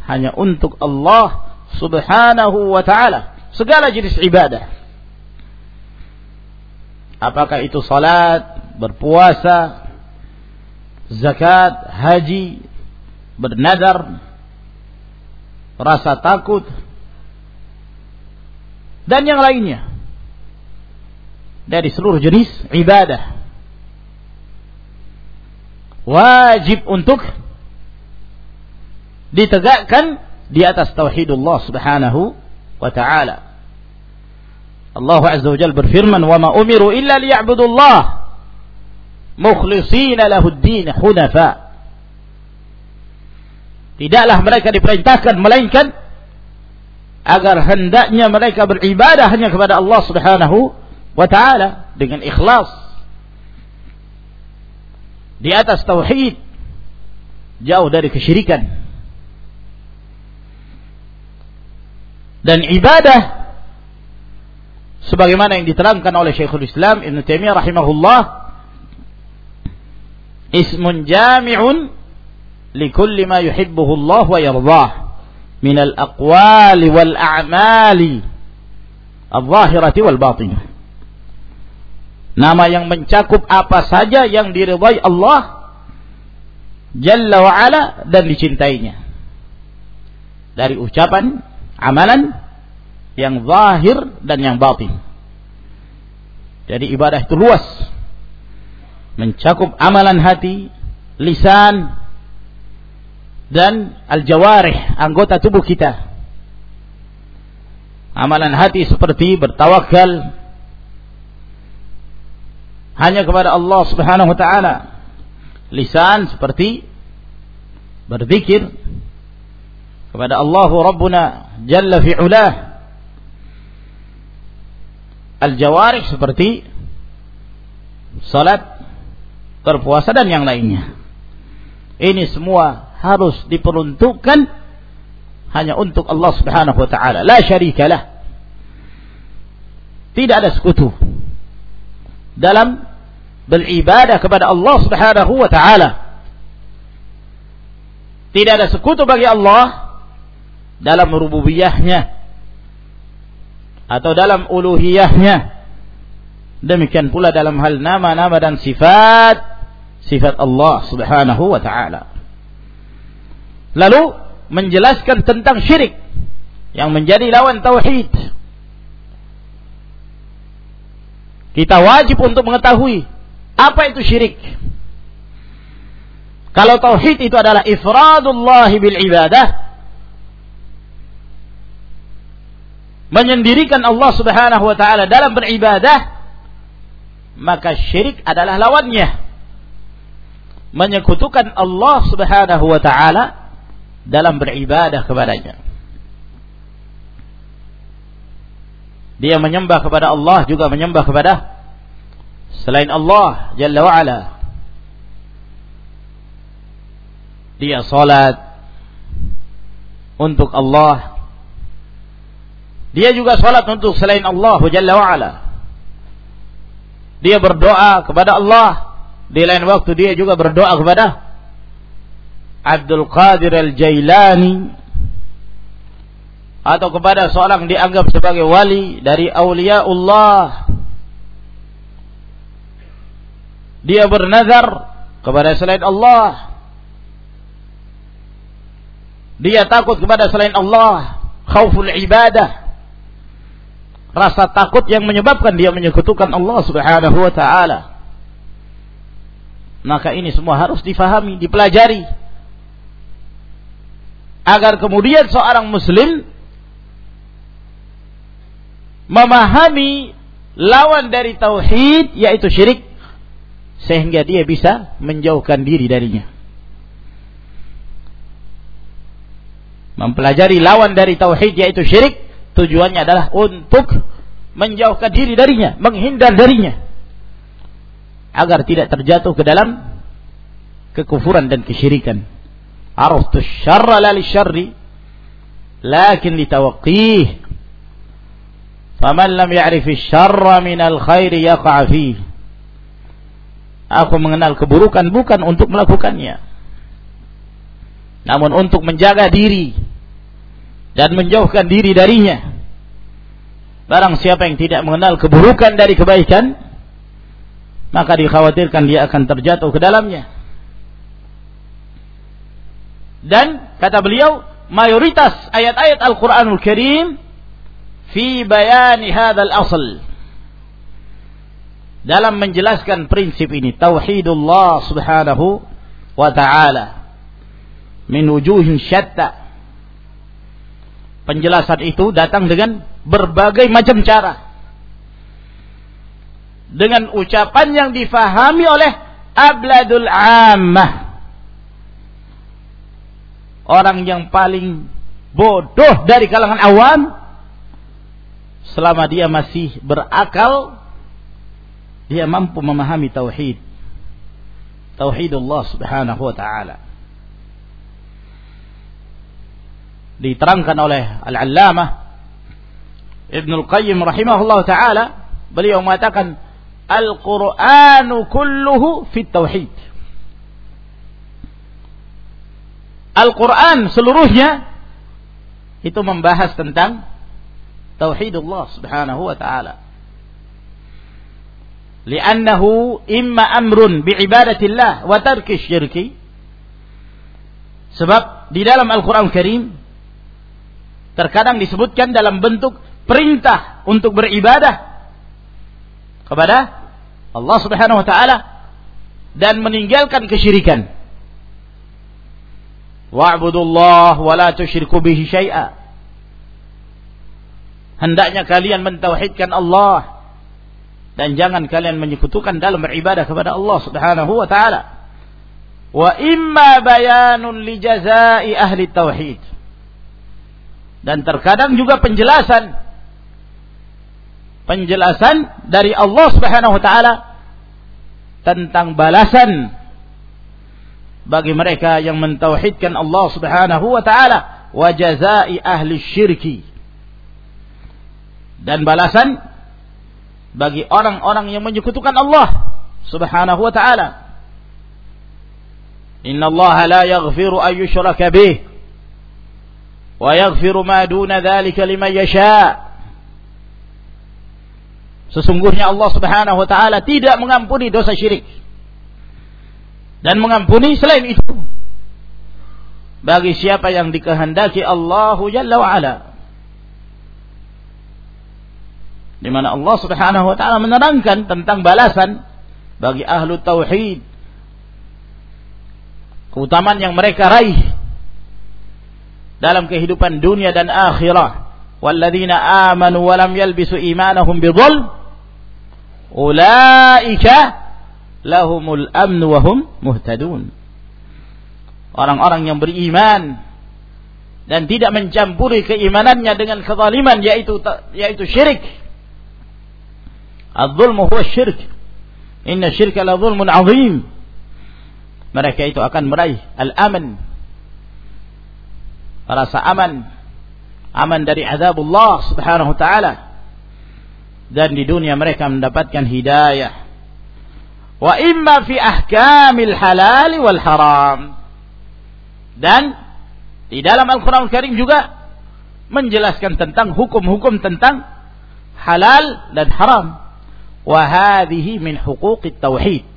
hanya untuk Allah Subhanahu wa taala. Segala jenis ibadah. Apakah itu salat, berpuasa, zakat, haji, bernadar, rasa takut, dan yang lainnya. Dari seluruh jenis ibadah. Wajib untuk ditegakkan di atas tauhidullah subhanahu wa ta'ala. Allah Azza wa Jalla berfirman, "Wa ma umiru illa liya'budullah mukhlishina lahu ad-din hunafa." Tidaklah mereka diperintahkan melainkan agar hendaknya mereka beribadah hanya kepada Allah Subhanahu wa taala dengan ikhlas di atas tauhid jauh dari kesyirikan dan ibadah sebagaimana yang diterangkan oleh Syekhul Islam Ibn Taimiyah rahimahullah ismun jami'un likulli ma yuhibbuhu Allah wa yardah. Min al-aqwali wal a'mali al-zahirati wal batinah. Nama yang mencakup apa saja yang diridhai Allah Jalla wa ala dan dicintainya. Dari ucapan amalan yang zahir dan yang batin. Jadi ibadah itu luas mencakup amalan hati lisan dan al-jawarih, anggota tubuh kita. Amalan hati seperti bertawakal hanya kepada Allah Subhanahu wa taala. Lisan seperti berzikir kepada Allah Rabbuna Jalla fi. Al-jawarih seperti salat, berpuasa dan yang lainnya. Ini semua harus diperuntukkan hanya untuk Allah Subhanahu wa taala, la syarikalah. Tidak ada sekutu dalam beribadah kepada Allah Subhanahu wa taala. Tidak ada sekutu bagi Allah dalam rububiyahnya atau dalam uluhiyahnya. Demikian pula dalam hal nama-nama dan sifat sifat Allah Subhanahu wa taala. Lalu menjelaskan tentang syirik yang menjadi lawan tauhid. Kita wajib untuk mengetahui apa itu syirik. Kalau tauhid itu adalah ifradullah bil ibadah, menyendirikan Allah Subhanahu wa taala dalam beribadah, maka syirik adalah lawannya. Menyekutukan Allah Subhanahu wa taala dalam beribadah kepadanya. Dia menyembah kepada Allah juga menyembah kepada selain Allah Jalla wa'ala. Dia salat untuk Allah. Dia juga salat untuk selain Allah Jalla wa'ala. Dia berdoa kepada Allah. Di lain waktu dia juga berdoa kepada Abdul Qadir Al-Jailani atau kepada seorang dianggap sebagai wali dari aulia Allah dia bernazar kepada selain Allah. Dia takut kepada selain Allah. Khauful ibadah. Rasa takut yang menyebabkan dia menyekutukan Allah Subhanahu wa taala maka ini semua harus difahami dipelajari agar kemudian seorang muslim memahami lawan dari tauhid yaitu syirik sehingga dia bisa menjauhkan diri darinya. Mempelajari lawan dari tauhid yaitu syirik tujuannya adalah untuk menjauhkan diri darinya, menghindar darinya agar tidak terjatuh ke dalam kekufuran dan kesyirikan. Araftu syarra la lisyarri lakin litawaqqih. Faman lam ya'rif syarra min al-khairi yaqa. Aku mengenal keburukan bukan untuk melakukannya. Namun untuk menjaga diri dan menjauhkan diri darinya. Barang siapa yang tidak mengenal keburukan dari kebaikan, maka dikhawatirkan dia akan terjatuh ke dalamnya dan kata beliau, mayoritas ayat-ayat Al-Quranul Karim fi bayani hadal asal. Dalam menjelaskan prinsip ini, tauhidullah subhanahu wa ta'ala min wujuhin syatta. Penjelasan itu datang dengan berbagai macam cara. Dengan ucapan yang difahami oleh abladul ammah. Orang yang paling bodoh dari kalangan awam selama dia masih berakal dia mampu memahami tauhid. Tauhidullah Subhanahu wa taala. Diterangkan oleh Al-Allamah Ibnu Al-Qayyim rahimahullah taala beliau mengatakan Al-Qur'anu kulluhu fit tauhid. Al-Quran seluruhnya itu membahas tentang tauhidullah subhanahu wa ta'ala. Liannahu imma amrun bi'ibadatillah wa tarki syirki. Sebab di dalam Al-Quran Karim terkadang disebutkan dalam bentuk perintah untuk beribadah kepada Allah Subhanahu wa taala dan meninggalkan kesyirikan. Wa'budullah wa la tusyriku bihi syai'a. Hendaknya kalian mentauhidkan Allah dan jangan kalian menyekutukan dalam beribadah kepada Allah Subhanahu wa taala. Wa imma bayanun li jazai ahli tauhid. Dan terkadang juga penjelasan penjelasan dari Allah Subhanahu wa taala tentang balasan bagi mereka yang mentauhidkan Allah Subhanahu wa taala wa jazai ahli syirki. Dan balasan bagi orang-orang yang menyekutukan Allah Subhanahu wa taala. Inna Allah la yaghfiru an yushraka bih wa yaghfiru ma duna dhalika liman yasha' Sesungguhnya Allah Subhanahu wa taala tidak mengampuni dosa syirik. Dan mengampuni selain itu bagi siapa yang dikehendaki Allah Jalla wa ala. Di mana Allah Subhanahu wa taala menerangkan tentang balasan bagi ahlu tauhid. Keutamaan yang mereka raih dalam kehidupan dunia dan akhirah. Walladzina amanu wa lam yalbisu imanahum bidhulm ulaika lahumul amn wa hum muhtadun. Orang-orang yang beriman dan tidak mencampuri keimanannya dengan kezaliman yaitu yaitu syirik. Az-zulmu huwa syirik. Inna syirka la zulmun azim. Mereka itu akan meraih al-aman. Rasa aman. Aman dari azabullah subhanahu wa ta'ala dan di dunia mereka mendapatkan hidayah. Wa imma fi ahkamil halal wal haram. Dan di dalam Al-Quran Al-Karim juga menjelaskan tentang hukum-hukum tentang halal dan haram. Wa hadhihi min huquqit tauhid.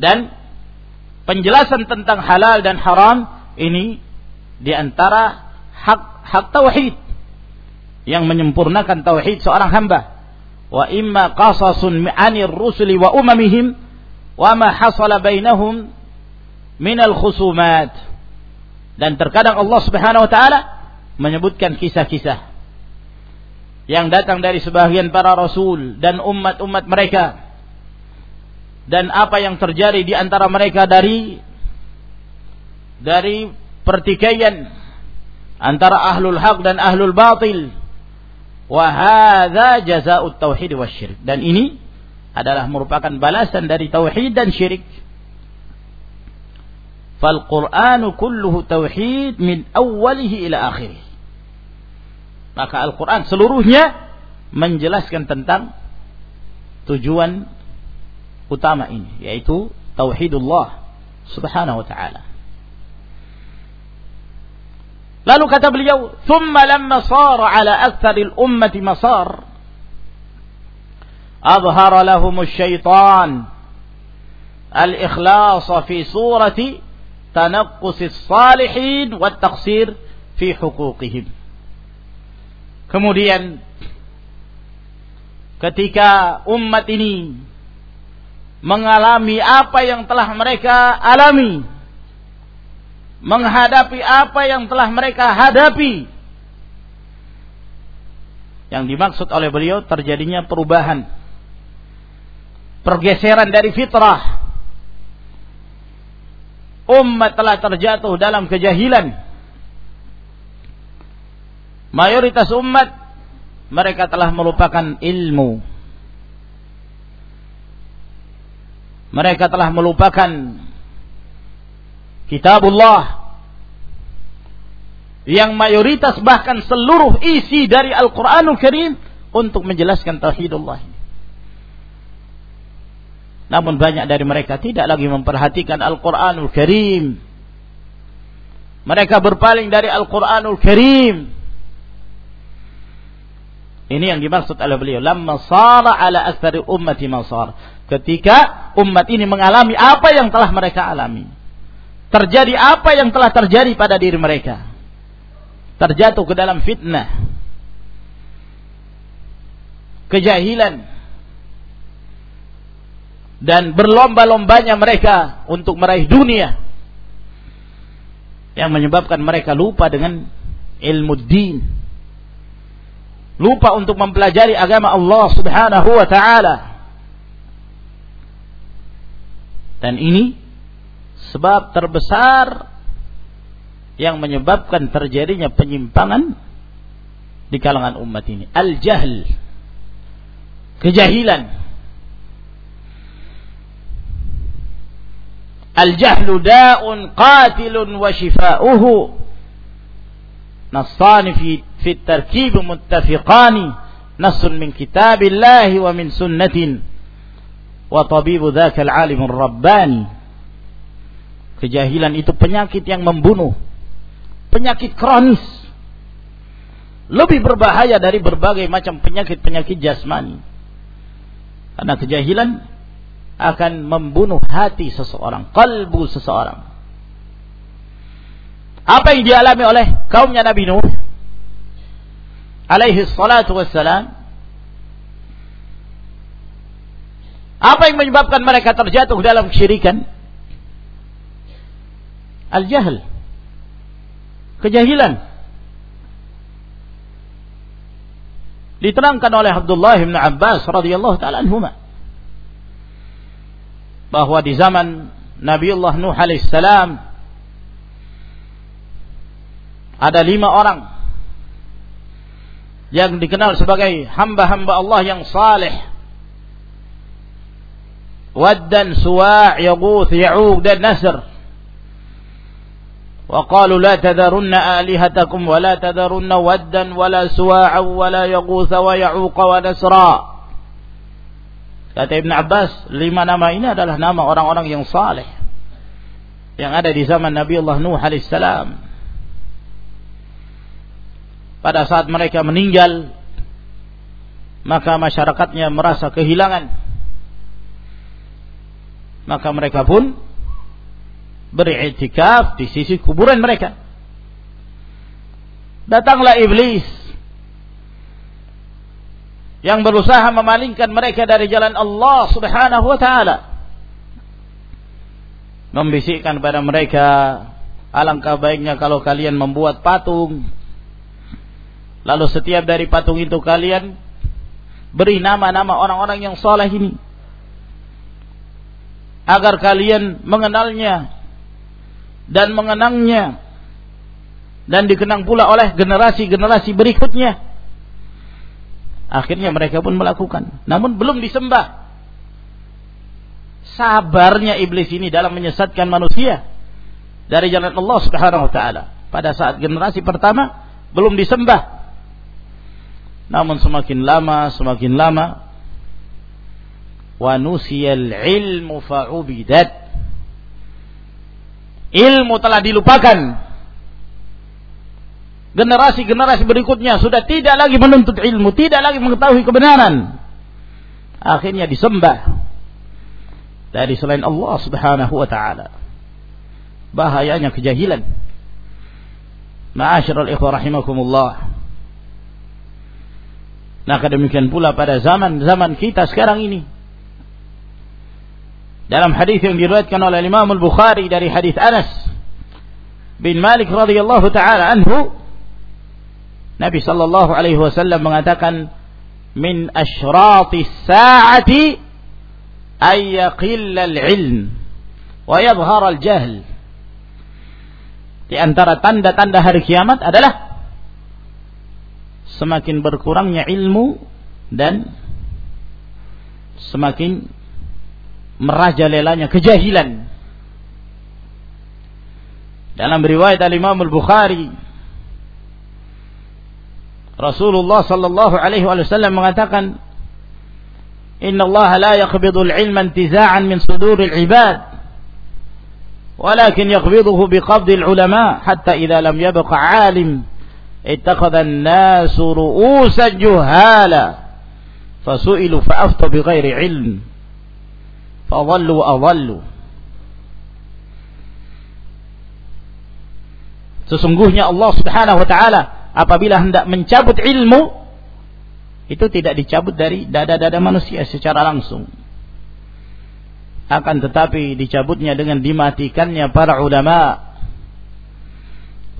Dan penjelasan tentang halal dan haram ini di antara hak hak tauhid yang menyempurnakan tauhid seorang hamba. Wa imma qasasun 'anir rusuli wa umamihim wa ma hasala bainahum minal khusumat. Dan terkadang Allah Subhanahu wa taala menyebutkan kisah-kisah yang datang dari sebagian para rasul dan umat-umat mereka dan apa yang terjadi di antara mereka dari dari pertikaian antara ahlul haq dan ahlul batil Wahada jazaa'ut tauhid syirik. Dan ini adalah merupakan balasan dari tauhid dan syirik. Fal Qur'anu kulluhu tauhid min awwalihi ila akhirih. Maka Al-Quran seluruhnya menjelaskan tentang tujuan utama ini. Yaitu Tauhidullah subhanahu wa ta'ala. Lalu kata beliau, "Thumma lamma sara ala aktsaril ummati masar, adhara lahum syaitan al-ikhlas fi surati tanaqqus as-salihin wa taqsir fi huquqihim." Kemudian ketika umat ini mengalami apa yang telah mereka alami menghadapi apa yang telah mereka hadapi. Yang dimaksud oleh beliau terjadinya perubahan pergeseran dari fitrah. Umat telah terjatuh dalam kejahilan. Mayoritas umat mereka telah melupakan ilmu. Mereka telah melupakan kitabullah yang mayoritas bahkan seluruh isi dari Al-Quranul Karim untuk menjelaskan tauhidullah. Namun banyak dari mereka tidak lagi memperhatikan Al-Quranul Karim. Mereka berpaling dari Al-Quranul Karim. Ini yang dimaksud oleh beliau. Lamma sara ala asari ummati masar. Ketika umat ini mengalami apa yang telah mereka alami. Terjadi apa yang telah terjadi pada diri mereka. Terjatuh ke dalam fitnah. Kejahilan. Dan berlomba-lombanya mereka untuk meraih dunia. Yang menyebabkan mereka lupa dengan ilmu din lupa untuk mempelajari agama Allah Subhanahu wa taala. Dan ini sebab terbesar yang menyebabkan terjadinya penyimpangan di kalangan umat ini. Al-jahl. Kejahilan. Al-jahlu da'un qatilun wa shifa'uhu. Nassani fi fi tarkib muttafiqani. Nassun min kitabillahi wa min sunnatin. Wa tabibu dhaka al-alim kejahilan itu penyakit yang membunuh. Penyakit kronis. Lebih berbahaya dari berbagai macam penyakit-penyakit jasmani. Karena kejahilan akan membunuh hati seseorang kalbu seseorang. Apa yang dialami oleh kaumnya Nabi Nuh alaihi salatu wassalam apa yang menyebabkan mereka terjatuh dalam kesyirikan al-jahl kejahilan diterangkan oleh Abdullah bin Abbas radhiyallahu taala anhuma bahwa di zaman Nabiullah Nuh alaihissalam ada lima orang yang dikenal sebagai hamba-hamba Allah yang saleh. Waddan, Suwa', Yaguth, Ya'uq dan Nasr. وقالوا لا تذرن آلهتكم ولا تذرن ودا ولا سواعا ولا يغوث ويعوق ونسرا Kata Ibn Abbas, lima nama ini adalah nama orang-orang yang saleh yang ada di zaman Nabi Allah Nuh alaihissalam pada saat mereka meninggal maka masyarakatnya merasa kehilangan maka mereka pun beriktikaf di sisi kuburan mereka. Datanglah iblis yang berusaha memalingkan mereka dari jalan Allah Subhanahu wa taala. Membisikkan kepada mereka alangkah baiknya kalau kalian membuat patung. Lalu setiap dari patung itu kalian beri nama-nama orang-orang yang soleh ini. Agar kalian mengenalnya dan mengenangnya dan dikenang pula oleh generasi-generasi berikutnya. Akhirnya mereka pun melakukan. Namun belum disembah. Sabarnya iblis ini dalam menyesatkan manusia dari jalan Allah Subhanahu wa taala. Pada saat generasi pertama belum disembah namun semakin lama, semakin lama wa nusiyal ilmu fa'ubidat. Ilmu telah dilupakan. Generasi-generasi berikutnya sudah tidak lagi menuntut ilmu, tidak lagi mengetahui kebenaran. Akhirnya disembah dari selain Allah Subhanahu wa taala. Bahayanya kejahilan. Ma'asyiral ikhwah rahimakumullah. Nah demikian pula pada zaman-zaman kita sekarang ini. Dalam hadis yang diriwayatkan oleh Imam Al-Bukhari dari hadis Anas bin Malik radhiyallahu taala anhu Nabi sallallahu alaihi wasallam mengatakan min asyrati saati ay yaqilla al-ilm wa yadhhar al-jahl. Di antara tanda-tanda hari kiamat adalah semakin berkurangnya ilmu dan semakin merajalelanya kejahilan. Dalam riwayat Al-Imam Al-Bukhari Rasulullah sallallahu alaihi wasallam mengatakan Inna Allah la yaqbidul ilma intiza'an min suduril ibad ولكن يقبضه بقبض العلماء حتى إذا لم يبق عالم اتخذ الناس رؤوسا جهالا فسئلوا فأفتوا بغير علم fadallu wa Sesungguhnya Allah Subhanahu wa taala apabila hendak mencabut ilmu itu tidak dicabut dari dada-dada manusia secara langsung. Akan tetapi dicabutnya dengan dimatikannya para ulama.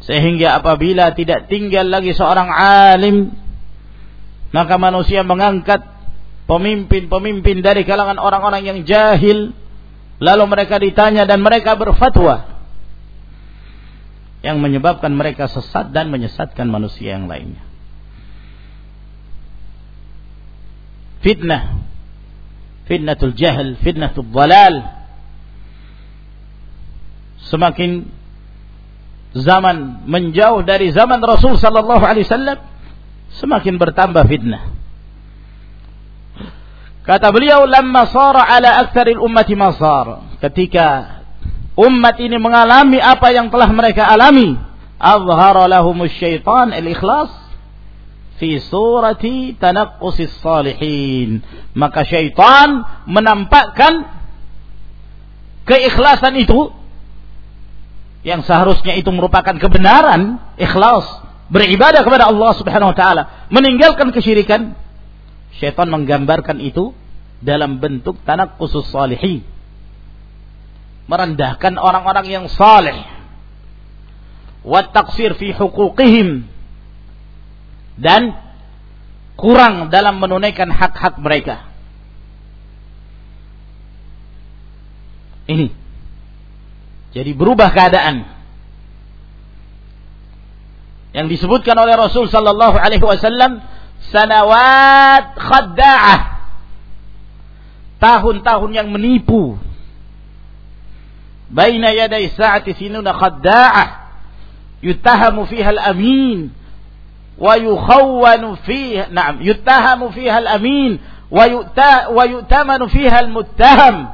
Sehingga apabila tidak tinggal lagi seorang alim maka manusia mengangkat pemimpin-pemimpin dari kalangan orang-orang yang jahil lalu mereka ditanya dan mereka berfatwa yang menyebabkan mereka sesat dan menyesatkan manusia yang lainnya. Fitnah, fitnatul jahil, fitnatul dalal. Semakin zaman menjauh dari zaman Rasul sallallahu alaihi wasallam, semakin bertambah fitnah. Kata beliau, "Lamma sara ala aktsaril ummati masar." Ketika umat ini mengalami apa yang telah mereka alami azhara lahumus syaitan al-ikhlas fi surati tanaqqusis salihin maka syaitan menampakkan keikhlasan itu yang seharusnya itu merupakan kebenaran ikhlas beribadah kepada Allah Subhanahu wa taala meninggalkan kesyirikan syaitan menggambarkan itu dalam bentuk tanaqqusus salihin. Merendahkan orang-orang yang saleh. Wa taksir fi huquqihim. Dan kurang dalam menunaikan hak-hak mereka. Ini. Jadi berubah keadaan. Yang disebutkan oleh Rasul sallallahu alaihi wasallam sanawat khadda'ah tahun-tahun yang menipu. Baina yaday sa'ati sinuna khadda'ah. Yutahamu fiha al-amin wa yukhawwanu fiha na'am yutahamu fiha al-amin wa yu'ta wa yu'tamanu fiha al-muttaham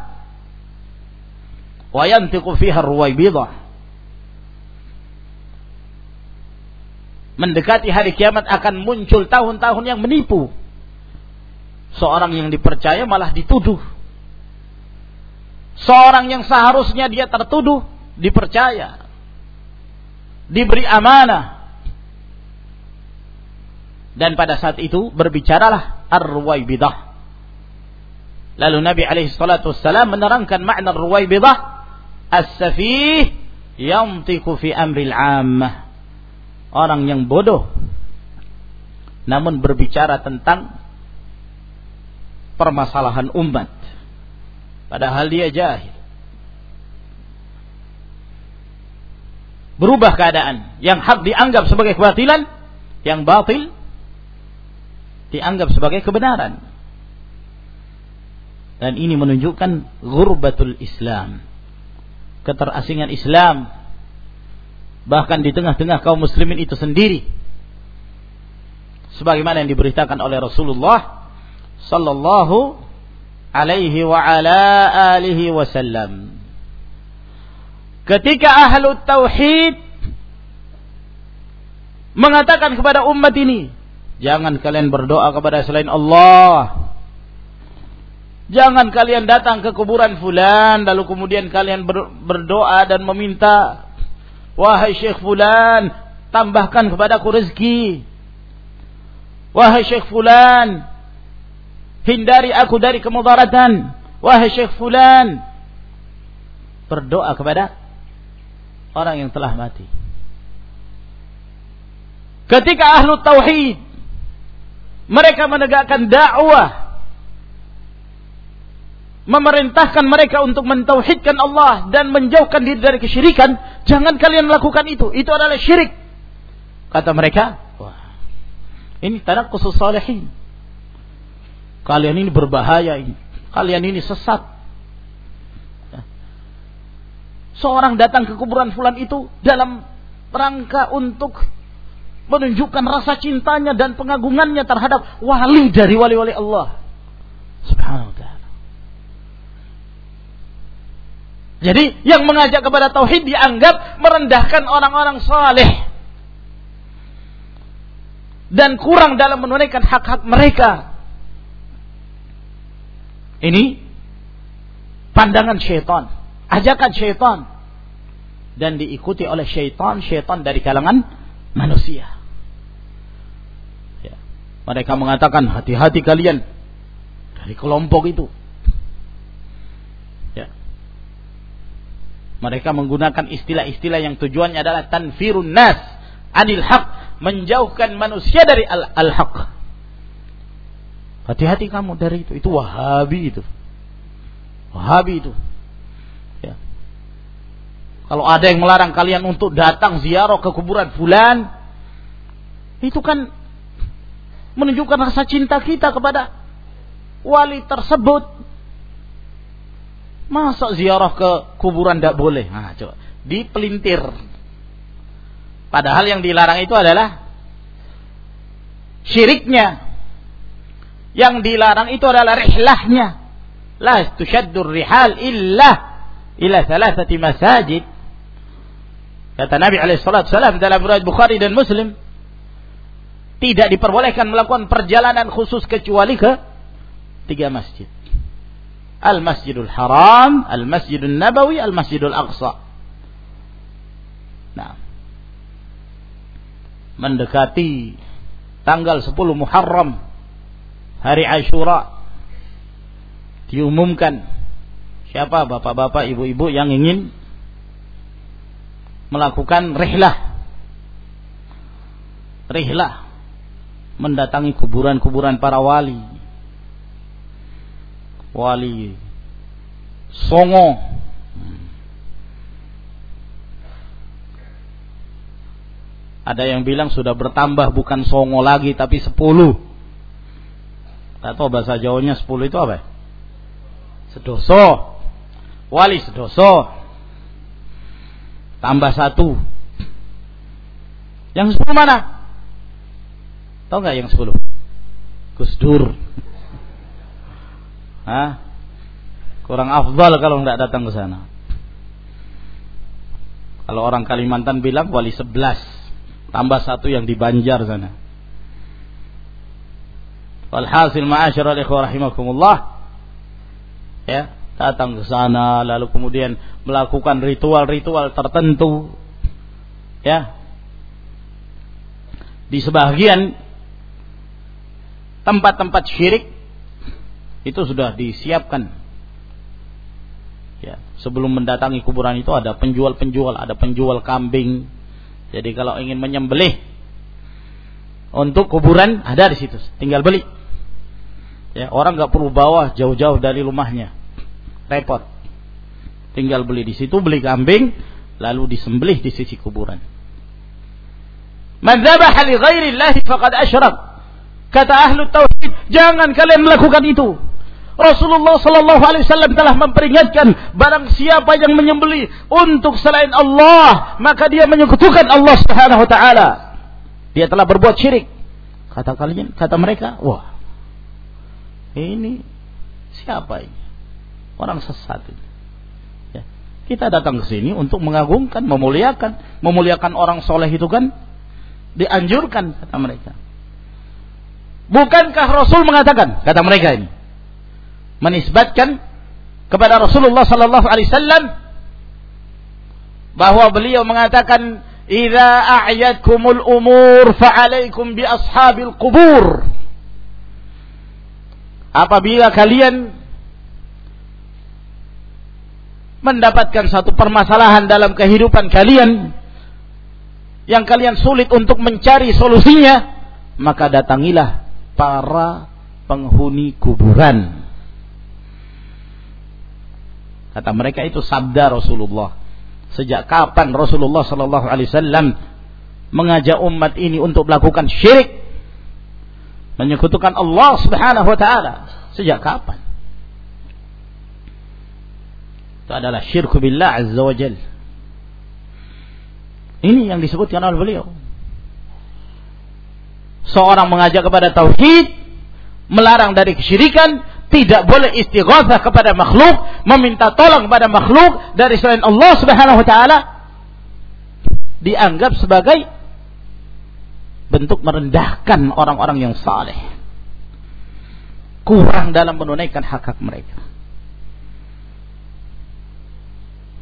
wa yantiqu fiha ar-ruwaybidah mendekati hari kiamat akan muncul tahun-tahun yang menipu. Seorang yang dipercaya malah dituduh Seorang yang seharusnya dia tertuduh, dipercaya, diberi amanah. Dan pada saat itu berbicaralah ar-ruwaibidah. Lalu Nabi alaihi salatu wassalam menerangkan makna ar-ruwaibidah as-safih yantiqu fi amril ammah. Orang yang bodoh namun berbicara tentang permasalahan umat Padahal dia jahil. Berubah keadaan. Yang hak dianggap sebagai kebatilan. Yang batil dianggap sebagai kebenaran. Dan ini menunjukkan gurbatul Islam. Keterasingan Islam. Bahkan di tengah-tengah kaum muslimin itu sendiri. Sebagaimana yang diberitakan oleh Rasulullah sallallahu alaihi wa ala alihi wasallam. Ketika ahlu tauhid mengatakan kepada umat ini, jangan kalian berdoa kepada selain Allah. Jangan kalian datang ke kuburan fulan lalu kemudian kalian berdoa dan meminta wahai Syekh fulan tambahkan kepadaku rezeki. Wahai Syekh fulan hindari aku dari kemudaratan wahai Syekh fulan berdoa kepada orang yang telah mati ketika ahlu tauhid mereka menegakkan dakwah memerintahkan mereka untuk mentauhidkan Allah dan menjauhkan diri dari kesyirikan, jangan kalian lakukan itu. Itu adalah syirik. Kata mereka, wah, ini tanda khusus salihin. Kalian ini berbahaya ini. Kalian ini sesat. Ya. Seorang datang ke kuburan fulan itu dalam rangka untuk menunjukkan rasa cintanya dan pengagungannya terhadap wali dari wali-wali Allah. Subhanahu wa ta'ala. Jadi yang mengajak kepada tauhid dianggap merendahkan orang-orang saleh dan kurang dalam menunaikan hak-hak mereka. Ini pandangan syaitan, ajakan syaitan dan diikuti oleh syaitan, syaitan dari kalangan manusia. Ya. Mereka mengatakan hati-hati kalian dari kelompok itu Mereka menggunakan istilah-istilah yang tujuannya adalah tanfirun nas anil haq, menjauhkan manusia dari al-haq. Hati-hati kamu dari itu. Itu Wahabi itu. Wahabi itu. Ya. Kalau ada yang melarang kalian untuk datang ziarah ke kuburan fulan, itu kan menunjukkan rasa cinta kita kepada wali tersebut. Masa ziarah ke kuburan tidak boleh? Nah, coba dipelintir. Padahal yang dilarang itu adalah syiriknya. Yang dilarang itu adalah rihlahnya. La tushaddur rihal illa ila thalathati masajid. Kata Nabi salam dalam riwayat Bukhari dan Muslim, tidak diperbolehkan melakukan perjalanan khusus kecuali ke tiga masjid. Al-Masjidul Haram, Al-Masjidul Nabawi, Al-Masjidul Aqsa. Nah, mendekati tanggal 10 Muharram, hari Ashura, diumumkan. Siapa? Bapak-bapak, ibu-ibu yang ingin melakukan rihlah. Rihlah. Mendatangi kuburan-kuburan para wali. Wali songo. Ada yang bilang sudah bertambah bukan songo lagi tapi sepuluh atau bahasa Jawanya sepuluh itu apa? Sedoso. Wali sedoso. Tambah satu. Yang sepuluh mana? Tahu nggak yang sepuluh? Gus Dur. Hah? Kurang afdal kalau nggak datang ke sana. Kalau orang Kalimantan bilang wali sebelas. Tambah satu yang di Banjar sana. Walhasil ma'asyara ikhwah rahimakumullah. Ya, datang ke sana lalu kemudian melakukan ritual-ritual tertentu. Ya. Di sebagian tempat-tempat syirik itu sudah disiapkan. Ya sebelum mendatangi kuburan itu ada penjual-penjual ada penjual kambing. Jadi kalau ingin menyembelih untuk kuburan ada di situ. Tinggal beli ya orang nggak perlu bawa jauh-jauh dari rumahnya. Repot. Tinggal beli di situ beli kambing lalu disembelih di sisi kuburan. Kata ahlu tauhid jangan kalian melakukan itu. Rasulullah Sallallahu Alaihi Wasallam telah memperingatkan barang siapa yang menyembeli untuk selain Allah maka dia menyekutukan Allah Subhanahu Wa Taala. Dia telah berbuat syirik. Kata kalian, kata mereka, wah ini siapa ini? Orang sesat ini. Ya. Kita datang ke sini untuk mengagungkan, memuliakan, memuliakan orang soleh itu kan dianjurkan kata mereka. Bukankah Rasul mengatakan, kata mereka ini, menisbatkan kepada Rasulullah sallallahu alaihi wasallam bahwa beliau mengatakan idza a'yadkumul umur fa'alaikum bi ashabil qubur apabila kalian mendapatkan satu permasalahan dalam kehidupan kalian yang kalian sulit untuk mencari solusinya maka datangilah para penghuni kuburan Kata mereka itu sabda Rasulullah. Sejak kapan Rasulullah sallallahu alaihi wasallam mengajak umat ini untuk melakukan syirik? Menyekutukan Allah Subhanahu wa taala. Sejak kapan? Itu adalah syirku billah azza wa jal. Ini yang disebutkan oleh beliau. Seorang mengajak kepada tauhid, melarang dari kesyirikan, tidak boleh istighatsah kepada makhluk, meminta tolong kepada makhluk dari selain Allah Subhanahu wa taala dianggap sebagai bentuk merendahkan orang-orang yang saleh. Kurang dalam menunaikan hak-hak mereka.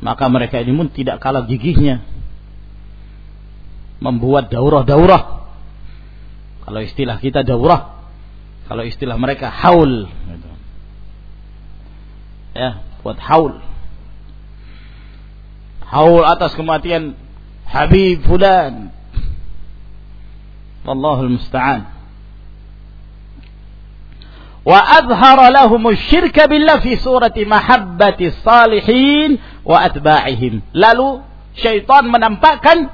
Maka mereka ini pun tidak kalah gigihnya membuat daurah-daurah. Kalau istilah kita daurah, kalau istilah mereka haul. Ya buat haul haul atas kematian Habib fulan Wallahul musta'an wa adhara lahum syirka billah fi surati mahabbati salihin wa lalu syaitan menampakkan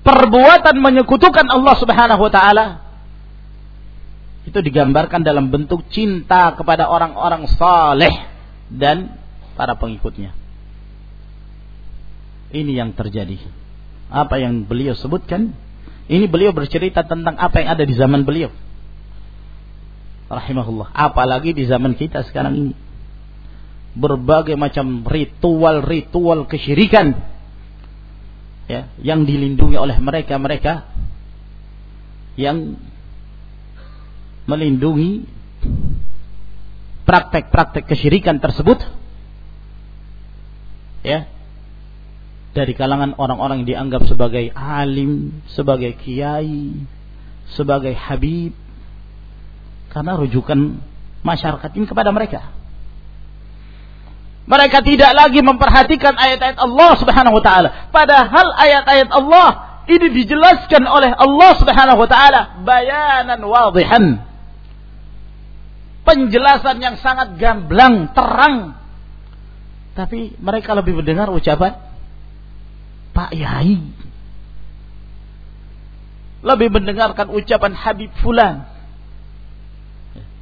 perbuatan menyekutukan Allah Subhanahu wa taala itu digambarkan dalam bentuk cinta kepada orang-orang saleh dan para pengikutnya. Ini yang terjadi. Apa yang beliau sebutkan, ini beliau bercerita tentang apa yang ada di zaman beliau. Rahimahullah. Apalagi di zaman kita sekarang ini. Berbagai macam ritual-ritual kesyirikan ya, yang dilindungi oleh mereka-mereka yang melindungi praktek-praktek kesyirikan tersebut ya dari kalangan orang-orang yang dianggap sebagai alim, sebagai kiai, sebagai habib karena rujukan masyarakat ini kepada mereka. Mereka tidak lagi memperhatikan ayat-ayat Allah Subhanahu wa taala, padahal ayat-ayat Allah ini dijelaskan oleh Allah Subhanahu wa taala bayanan wadihan penjelasan yang sangat gamblang, terang. Tapi mereka lebih mendengar ucapan Pak Yai. Lebih mendengarkan ucapan Habib Fulan.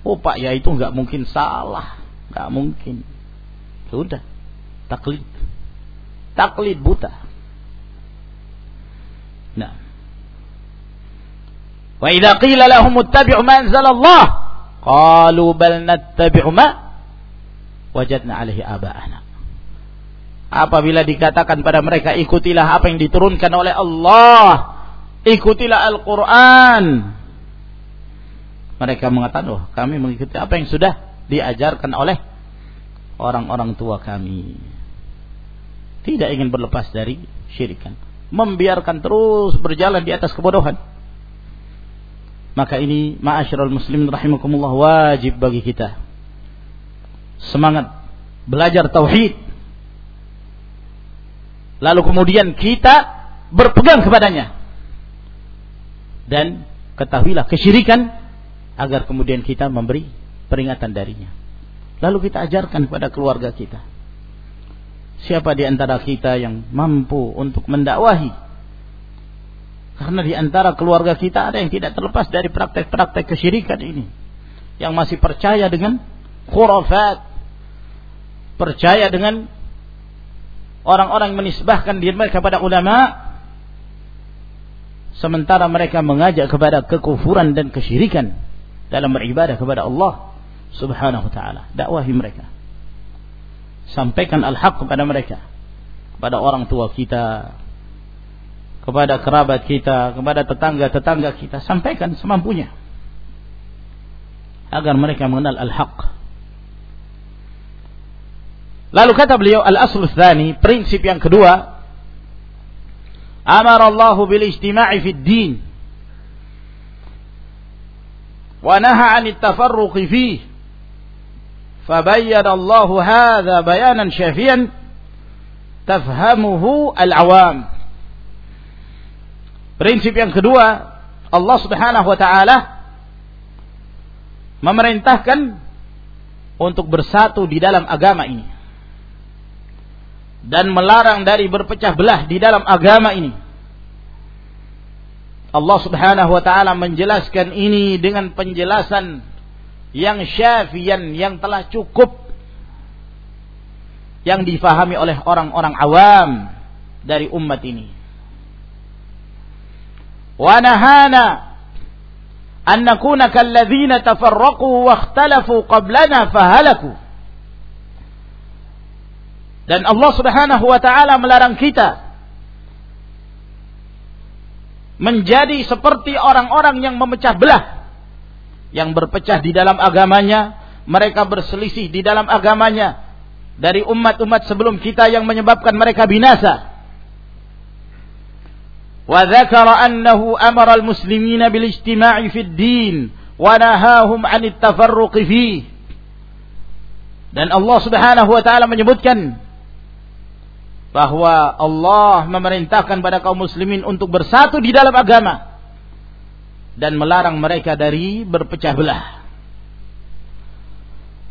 Oh Pak Yai itu nggak mungkin salah, nggak mungkin. Sudah, taklid, taklid buta. Nah, wa idza qila lahum ittabi'u ma anzalallah Qalu bal nattabi'u ma wajadna alaihi. Apabila dikatakan pada mereka ikutilah apa yang diturunkan oleh Allah, ikutilah Al-Qur'an. Mereka mengatakan, "Oh, kami mengikuti apa yang sudah diajarkan oleh orang-orang tua kami." Tidak ingin berlepas dari syirikan, membiarkan terus berjalan di atas kebodohan. Maka ini ma'asyiral muslimin rahimakumullah wajib bagi kita. Semangat belajar tauhid. Lalu kemudian kita berpegang kepadanya. Dan ketahuilah kesyirikan agar kemudian kita memberi peringatan darinya. Lalu kita ajarkan kepada keluarga kita. Siapa di antara kita yang mampu untuk mendakwahi karena di antara keluarga kita ada yang tidak terlepas dari praktek-praktek kesyirikan ini. Yang masih percaya dengan khurafat. Percaya dengan orang-orang menisbahkan diri mereka kepada ulama. Sementara mereka mengajak kepada kekufuran dan kesyirikan dalam beribadah kepada Allah subhanahu wa ta'ala. Dakwahi mereka. Sampaikan al-haq kepada mereka. Kepada orang tua kita, kepada kerabat kita, kepada tetangga-tetangga kita, sampaikan semampunya. Agar mereka mengenal al-haq. Lalu kata beliau al-aslu tsani, prinsip yang kedua, amara Allah bil ijtima'i fid din. Wa naha 'an at-tafarruq fihi. فبين الله هذا بيانا شافيا تفهمه العوام Prinsip yang kedua, Allah Subhanahu wa taala memerintahkan untuk bersatu di dalam agama ini. dan melarang dari berpecah belah di dalam agama ini. Allah Subhanahu wa taala menjelaskan ini dengan penjelasan yang syafian yang telah cukup yang difahami oleh orang-orang awam dari umat ini. Wa nahana an nakuna kalladzina tafarraqu wa ikhtalafu qablana fahalaku. Dan Allah Subhanahu wa taala melarang kita menjadi seperti orang-orang yang memecah belah yang berpecah di dalam agamanya, mereka berselisih di dalam agamanya, dari umat-umat sebelum kita yang menyebabkan mereka binasa. Wa dzakara annahu amara al-muslimina fid din wa nahahum 'anit tafarruqi. Dan Allah Subhanahu wa taala menyebutkan bahwa Allah memerintahkan pada kaum muslimin untuk bersatu di dalam agama dan melarang mereka dari berpecah belah.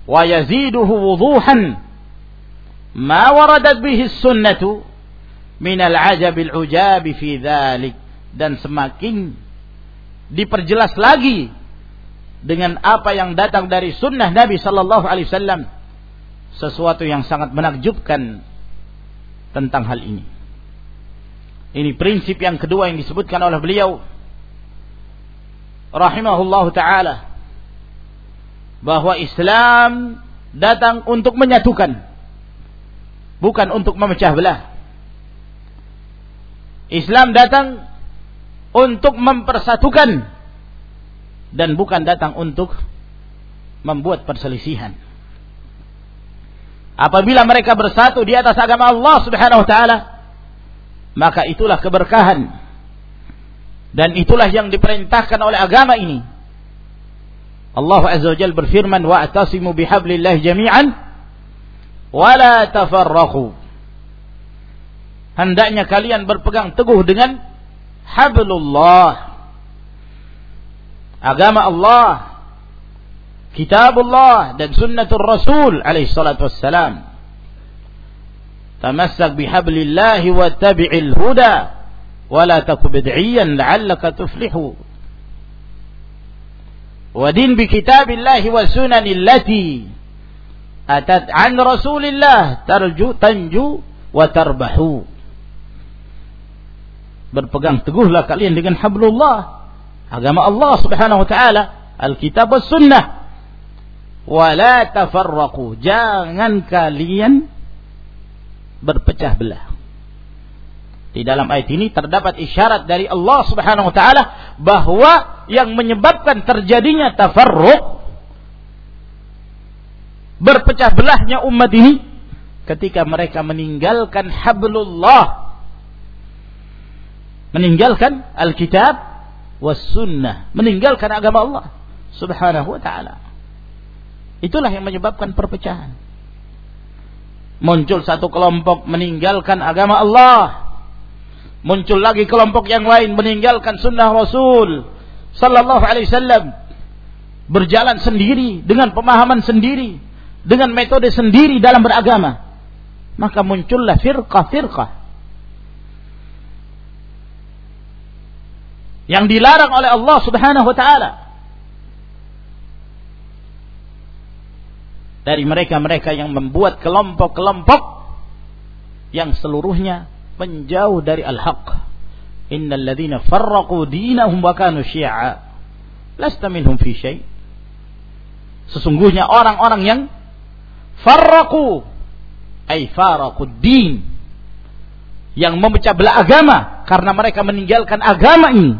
Wa yaziduhu wuduhan ma waradat bihi sunnatu min al-ajab al-ujab fi dhalik dan semakin diperjelas lagi dengan apa yang datang dari sunnah Nabi sallallahu alaihi wasallam sesuatu yang sangat menakjubkan tentang hal ini. Ini prinsip yang kedua yang disebutkan oleh beliau rahimahullahu taala bahwa Islam datang untuk menyatukan bukan untuk memecah belah. Islam datang untuk mempersatukan dan bukan datang untuk membuat perselisihan. Apabila mereka bersatu di atas agama Allah Subhanahu wa taala, maka itulah keberkahan. Dan itulah yang diperintahkan oleh agama ini. Allah Azza wa Jalla berfirman, "Wa'tasimu bihablillah jami'an wala tafarraqu. Hendaknya kalian berpegang teguh dengan hablullah. Agama Allah, kitabullah dan sunnatul Rasul alaihi salatu wassalam. Tamassak bihablillahi wattabi'il huda wala taku bid'iyan la'allaka tuflihu. Wadin bi kitabillahi wa sunanillati atat an Rasulillah tarju tanju wa tarbahu. Berpegang teguhlah kalian dengan hablullah, agama Allah Subhanahu wa taala, Alkitab sunnah. Wala tafarraqu. Jangan kalian berpecah belah. Di dalam ayat ini terdapat isyarat dari Allah Subhanahu wa taala bahwa yang menyebabkan terjadinya tafarruq berpecah belahnya umat ini ketika mereka meninggalkan hablullah meninggalkan Alkitab was sunnah meninggalkan agama Allah subhanahu wa ta'ala itulah yang menyebabkan perpecahan. Muncul satu kelompok meninggalkan agama Allah. Muncul lagi kelompok yang lain meninggalkan sunnah Rasul sallallahu alaihi wasallam. Berjalan sendiri dengan pemahaman sendiri dengan metode sendiri dalam beragama. Maka muncullah firqah-firqah. Yang dilarang oleh Allah Subhanahu wa taala dari mereka-mereka yang membuat kelompok-kelompok yang seluruhnya menjauh dari al-haq. Innal ladzina farraqu dinahum wa kanu syi'a. Lasta minhum fi syai' sesungguhnya orang-orang yang farraku ay din yang memecah belah agama karena mereka meninggalkan agama ini.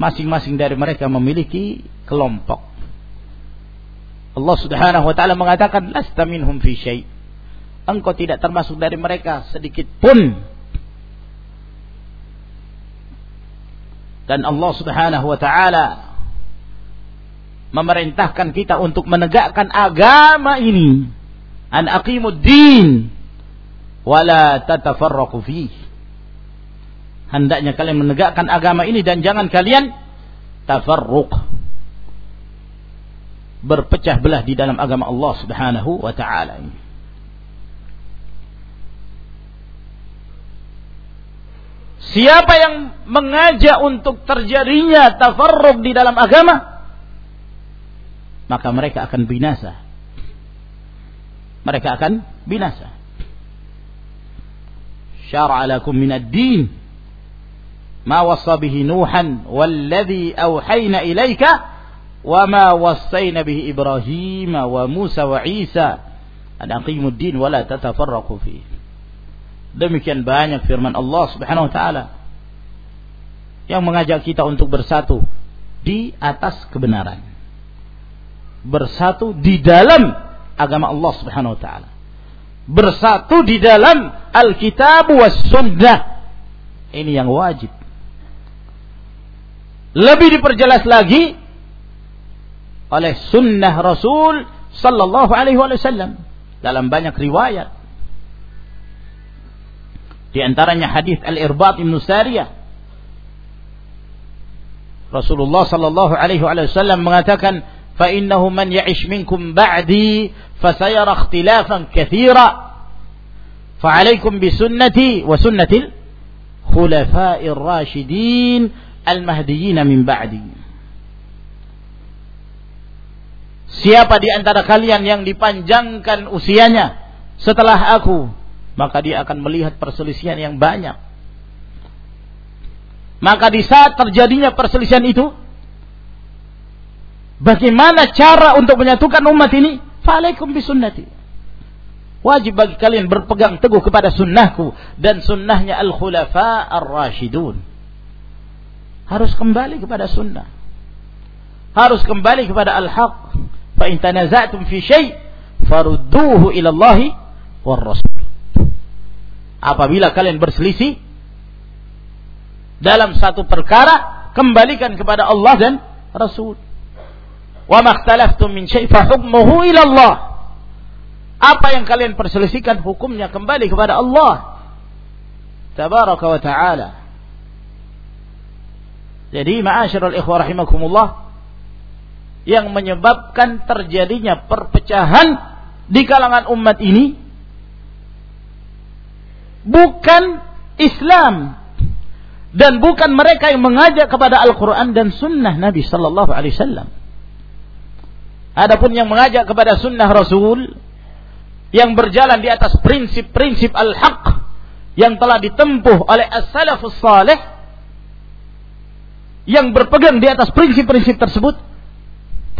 Masing-masing dari mereka memiliki kelompok Allah Subhanahu wa taala mengatakan lasta minhum fi syai engkau tidak termasuk dari mereka sedikit pun dan Allah Subhanahu wa taala memerintahkan kita untuk menegakkan agama ini. An aqimud din wala tatafarraqu fi. Hendaknya kalian menegakkan agama ini dan jangan kalian tafarruq berpecah belah di dalam agama Allah Subhanahu wa taala. Siapa yang mengajak untuk terjadinya tafarruq di dalam agama, maka mereka akan binasa. Mereka akan binasa. Syara'a lakum minad din ma wasa bihi Nuhan wallazi auhayna ilaika wa ma wassayna bihi Ibrahim wa Musa wa Isa an aqimud din wa. Demikian banyak firman Allah Subhanahu wa taala yang mengajak kita untuk bersatu di atas kebenaran. Bersatu di dalam agama Allah Subhanahu wa taala. Bersatu di dalam Alkitab was Sunnah. Ini yang wajib. Lebih diperjelas lagi oleh sunnah Rasul sallallahu alaihi wasallam dalam banyak riwayat di antaranya hadis Al-Irbad Ibn Sariyah. Rasulullah sallallahu alaihi wasallam mengatakan, "Fa innahu man ya'ish minkum ba'di fasayara ikhtilafan katsira. Fa 'alaikum bi sunnati wa sunnatil khulafa'ir rasyidin Siapa di antara kalian yang dipanjangkan usianya setelah aku maka dia akan melihat perselisihan yang banyak. Maka di saat terjadinya perselisihan itu, bagaimana cara untuk menyatukan umat ini? Fa'alaikum bisunnati. Wajib bagi kalian berpegang teguh kepada sunnahku dan sunnahnya al-khulafa ar-rashidun. Harus kembali kepada sunnah. Harus kembali kepada al-haq. Fa in tanaza'tum fi syai' farudduhu ila Allah war rasul apabila kalian berselisih dalam satu perkara kembalikan kepada Allah dan Rasul. Wa makhtalaftum min syai' fa hukmuhu ila Allah. Apa yang kalian perselisihkan hukumnya kembali kepada Allah. Tabaraka wa taala. Jadi ma'asyiral ikhwah rahimakumullah yang menyebabkan terjadinya perpecahan di kalangan umat ini bukan Islam dan bukan mereka yang mengajak kepada Al-Quran dan Sunnah Nabi Sallallahu Alaihi Wasallam. Adapun yang mengajak kepada Sunnah Rasul yang berjalan di atas prinsip-prinsip al-haq yang telah ditempuh oleh as-salafus salih yang berpegang di atas prinsip-prinsip tersebut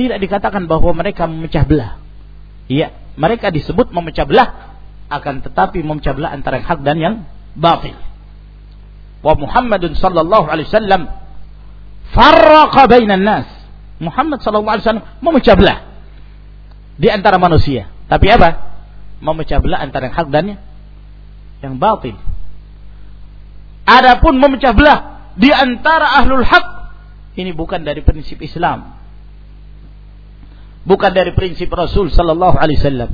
tidak dikatakan bahwa mereka memecah belah. Iya, mereka disebut memecah belah akan tetapi memecah belah antara yang hak dan yang batil. Wa Muhammadun sallallahu alaihi wasallam farraqa bainan nas. Muhammad sallallahu alaihi wasallam memecah belah di antara manusia. Tapi apa? Memecah belah antara yang hak dan yang batil. Adapun memecah belah di antara ahlul hak ini bukan dari prinsip Islam. Bukan dari prinsip Rasul sallallahu alaihi wasallam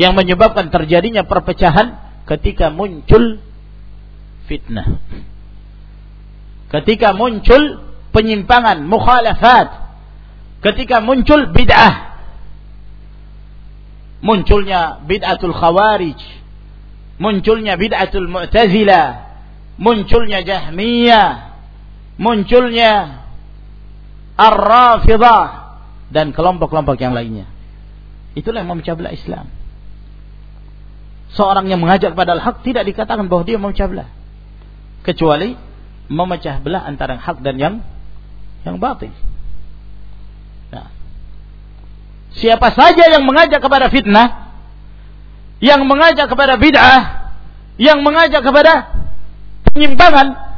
yang menyebabkan terjadinya perpecahan ketika muncul fitnah. Ketika muncul penyimpangan, mukhalafat. Ketika muncul bid'ah. Munculnya bid'atul khawarij. Munculnya bid'atul mu'tazila. Munculnya jahmiyah. Munculnya ar-rafidah. Dan kelompok-kelompok yang lainnya. Itulah yang memecah belah Islam seorang yang mengajak pada hak tidak dikatakan bahwa dia memecah belah. Kecuali memecah belah antara hak dan yang yang batil. Nah. Siapa saja yang mengajak kepada fitnah, yang mengajak kepada bid'ah, yang mengajak kepada penyimpangan,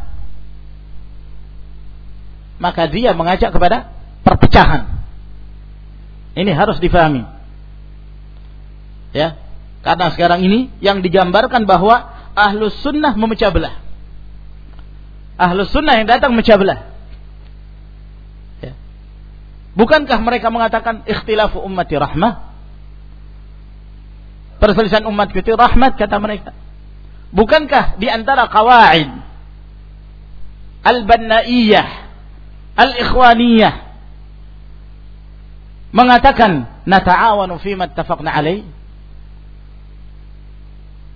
maka dia mengajak kepada perpecahan. Ini harus difahami. Ya, karena sekarang ini yang digambarkan bahwa ahlus sunnah memecah belah. Ahlus sunnah yang datang memecah belah. Ya. Bukankah mereka mengatakan ikhtilafu ummati rahmah? Perselisihan umat itu rahmat kata mereka. Bukankah di antara kawaid al-bannaiyah, al-ikhwaniyah mengatakan nata'awanu fima ittafaqna alaih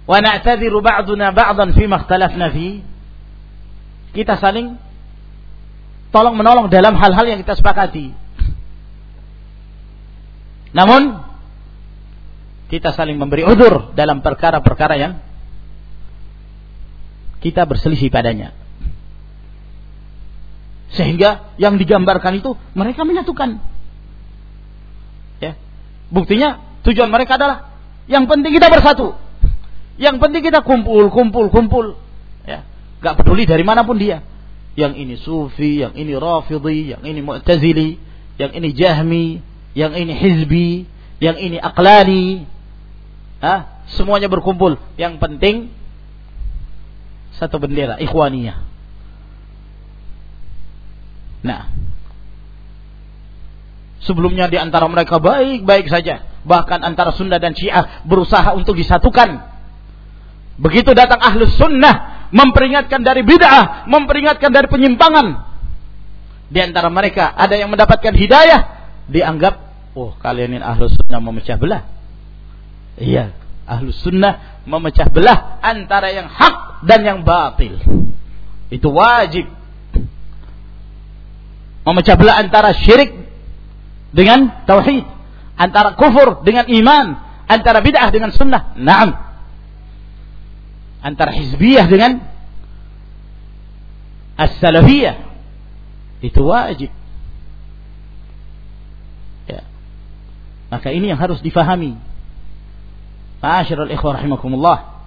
wa na'tadiru ba'duna ba'dan fi makhtalafna fi kita saling tolong menolong dalam hal-hal yang kita sepakati. Namun kita saling memberi udur dalam perkara-perkara yang kita berselisih padanya. Sehingga yang digambarkan itu mereka menyatukan. Ya. Buktinya tujuan mereka adalah yang penting kita bersatu. Yang penting kita kumpul, kumpul, kumpul. Ya. Gak peduli dari mana pun dia. Yang ini sufi, yang ini rafidhi, yang ini mu'tazili, yang ini jahmi, yang ini hizbi, yang ini aklani. Hah? Semuanya berkumpul. Yang penting satu bendera, ikhwaniyah. Nah, sebelumnya di antara mereka baik-baik saja, bahkan antara Sunda dan Syiah berusaha untuk disatukan. Begitu datang ahlus sunnah memperingatkan dari bid'ah, memperingatkan dari penyimpangan. Di antara mereka ada yang mendapatkan hidayah, dianggap, oh kalian ini ahlus sunnah memecah belah. Iya, ahlus sunnah memecah belah antara yang hak dan yang batil. Itu wajib memecah belah antara syirik dengan tauhid, antara kufur dengan iman, antara bid'ah dengan sunnah. Naam. Antara hizbiyah dengan as-salafiyah. Itu wajib. Ya. Maka ini yang harus difahami. Ma'asyiral ikhwah rahimakumullah.